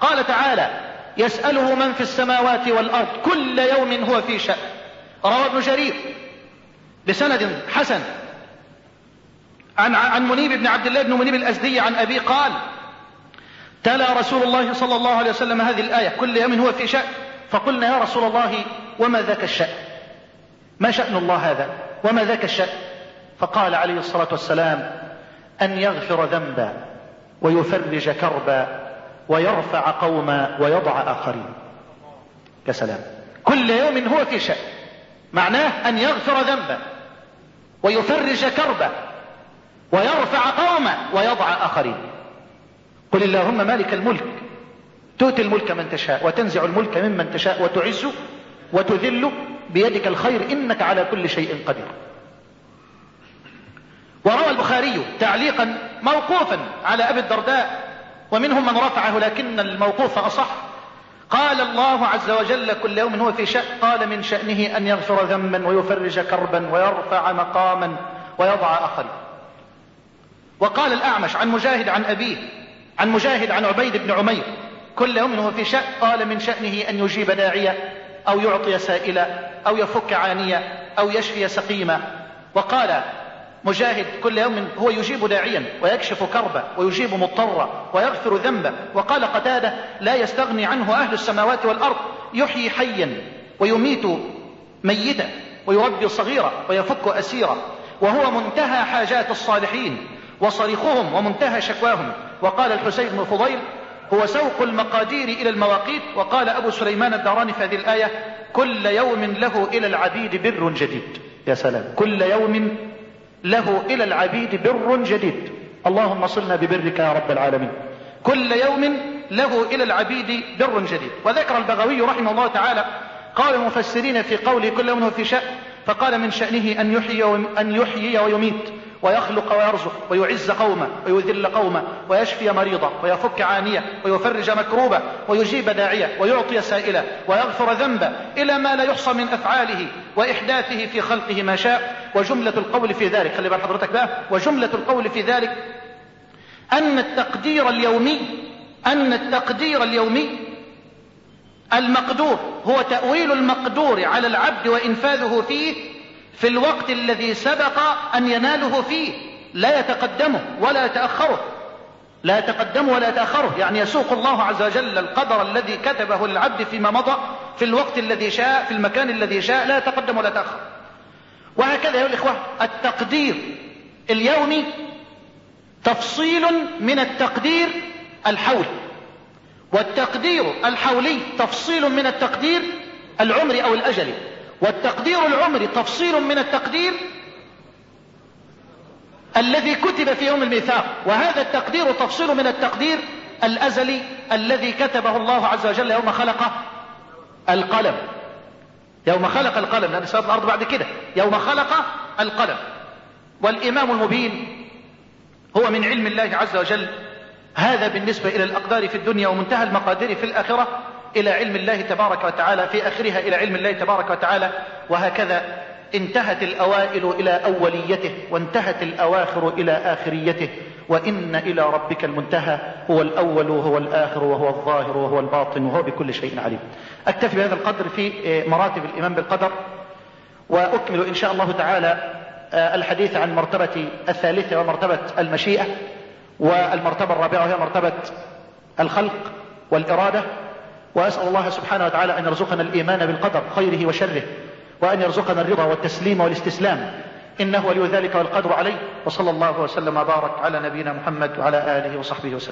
قال تعالى يسأله من في السماوات والأرض كل يوم هو في شأن. روى ابن جرير بسند حسن. عن عن منيب بن عبد الله بن منيب الأزدي عن أبي قال تلا رسول الله صلى الله عليه وسلم هذه الآية كل يوم هو في شأن. فقلنا يا رسول الله وما ذاك الشأن؟ ما شأن الله هذا؟ وما ذاك الشأن؟ فقال عليه الصلاة والسلام أن يغفر ذنبا ويفرج كربا ويرفع قوما ويضع آخرين. يا سلام. كل يوم هو في شأن. معناه أن يغفر ذنبا ويفرج كربا ويرفع قوما ويضع آخرين. قل اللهم مالك الملك تؤتي الملك من تشاء وتنزع الملك ممن تشاء وتعز وتذل بيدك الخير إنك على كل شيء قدير. وروى البخاري تعليقا موقوفا على أبي الدرداء ومنهم من رفعه لكن الموقوف أصح. قال الله عز وجل كل يوم هو في شأن قال من شأنه أن يغفر ذنبا ويفرج كربا ويرفع مقاما ويضع آخر وقال الأعمش عن مجاهد عن أبيه عن مجاهد عن عبيد بن عمير كل يوم هو في شأن قال من شأنه أن يجيب داعية أو يعطي سائلا أو يفك عانية أو يشفي سقيما وقال مجاهد كل يوم هو يجيب داعيا ويكشف كربا ويجيب مضطرا ويغفر ذنبا. وقال قتادة لا يستغني عنه أهل السماوات والأرض. يحيي حيا ويميت ميتا ويربي صغيرا ويفك أسيرا. وهو منتهى حاجات الصالحين وصريخهم ومنتهى شكواهم. وقال الحسين بن فضيل هو سوق المقادير إلى المواقيت. وقال أبو سليمان الداراني في هذه الآية كل يوم له إلى العبيد بر جديد. يا سلام. كل يوم له إلى العبيد بر جديد. اللهم صلنا ببرك يا رب العالمين. كل يوم له إلى العبيد بر جديد. وذكر البغوي رحمه الله تعالى قال المفسرين في قوله كل يوم في شأن فقال من شأنه أن يحيي, أن يحيي ويميت. ويخلق ويرزق ويعز قوما ويذل قوما ويشفي مريضا ويفك عانية ويفرج مكروبا ويجيب داعية ويعطي سائلا ويغفر ذنبا إلى ما لا يحصى من أفعاله وإحداثه في خلقه ما شاء وجملة القول في ذلك. خلي بال حضرتك بقى. وجملة القول في ذلك أن التقدير اليومي أن التقدير اليومي المقدور هو تأويل المقدور على العبد وإنفاذه فيه في الوقت الذي سبق أن يناله فيه. لا يتقدمه ولا يتأخره. لا يتقدمه ولا يتأخره. يعني يسوق الله عز وجل القدر الذي كتبه للعبد فيما مضى في الوقت الذي شاء في المكان الذي شاء. لا يتقدم ولا يتأخر. وهكذا يا الإخوة التقدير اليومي تفصيل من التقدير الحول والتقدير الحولي تفصيل من التقدير العمري أو الأجلي. والتقدير العمري تفصيل من التقدير الذي كتب في يوم الميثاق وهذا التقدير تفصيل من التقدير الأزلي الذي كتبه الله عز وجل يوم خلق القلم. يوم خلق القلم لأن سيرة الأرض بعد كده. يوم خلق القلم. والإمام المبين هو من علم الله عز وجل. هذا بالنسبة إلى الأقدار في الدنيا ومنتهى المقادير في الآخرة. إلى علم الله تبارك وتعالى في آخرها إلى علم الله تبارك وتعالى وهكذا انتهت الأوائل إلى أوليته وانتهت الأواخر إلى آخريته وإن إلى ربك المنتهى هو الأول وهو الآخر وهو الظاهر وهو الباطن وهو بكل شيء عليم. أكتفي بهذا القدر في مراتب الايمان بالقدر وأكمل إن شاء الله تعالى الحديث عن مرتبة الثالثة ومرتبة المشيئة والمرتبة الرابعة وهي مرتبة الخلق والإرادة وأسأل الله سبحانه وتعالى أن يرزقنا الإيمان بالقدر خيره وشره وأن يرزقنا الرضا والتسليم والاستسلام. إنه ولي ذلك والقدر عليه. وصلى الله وسلم وبارك على نبينا محمد وعلى آله وصحبه وسلم.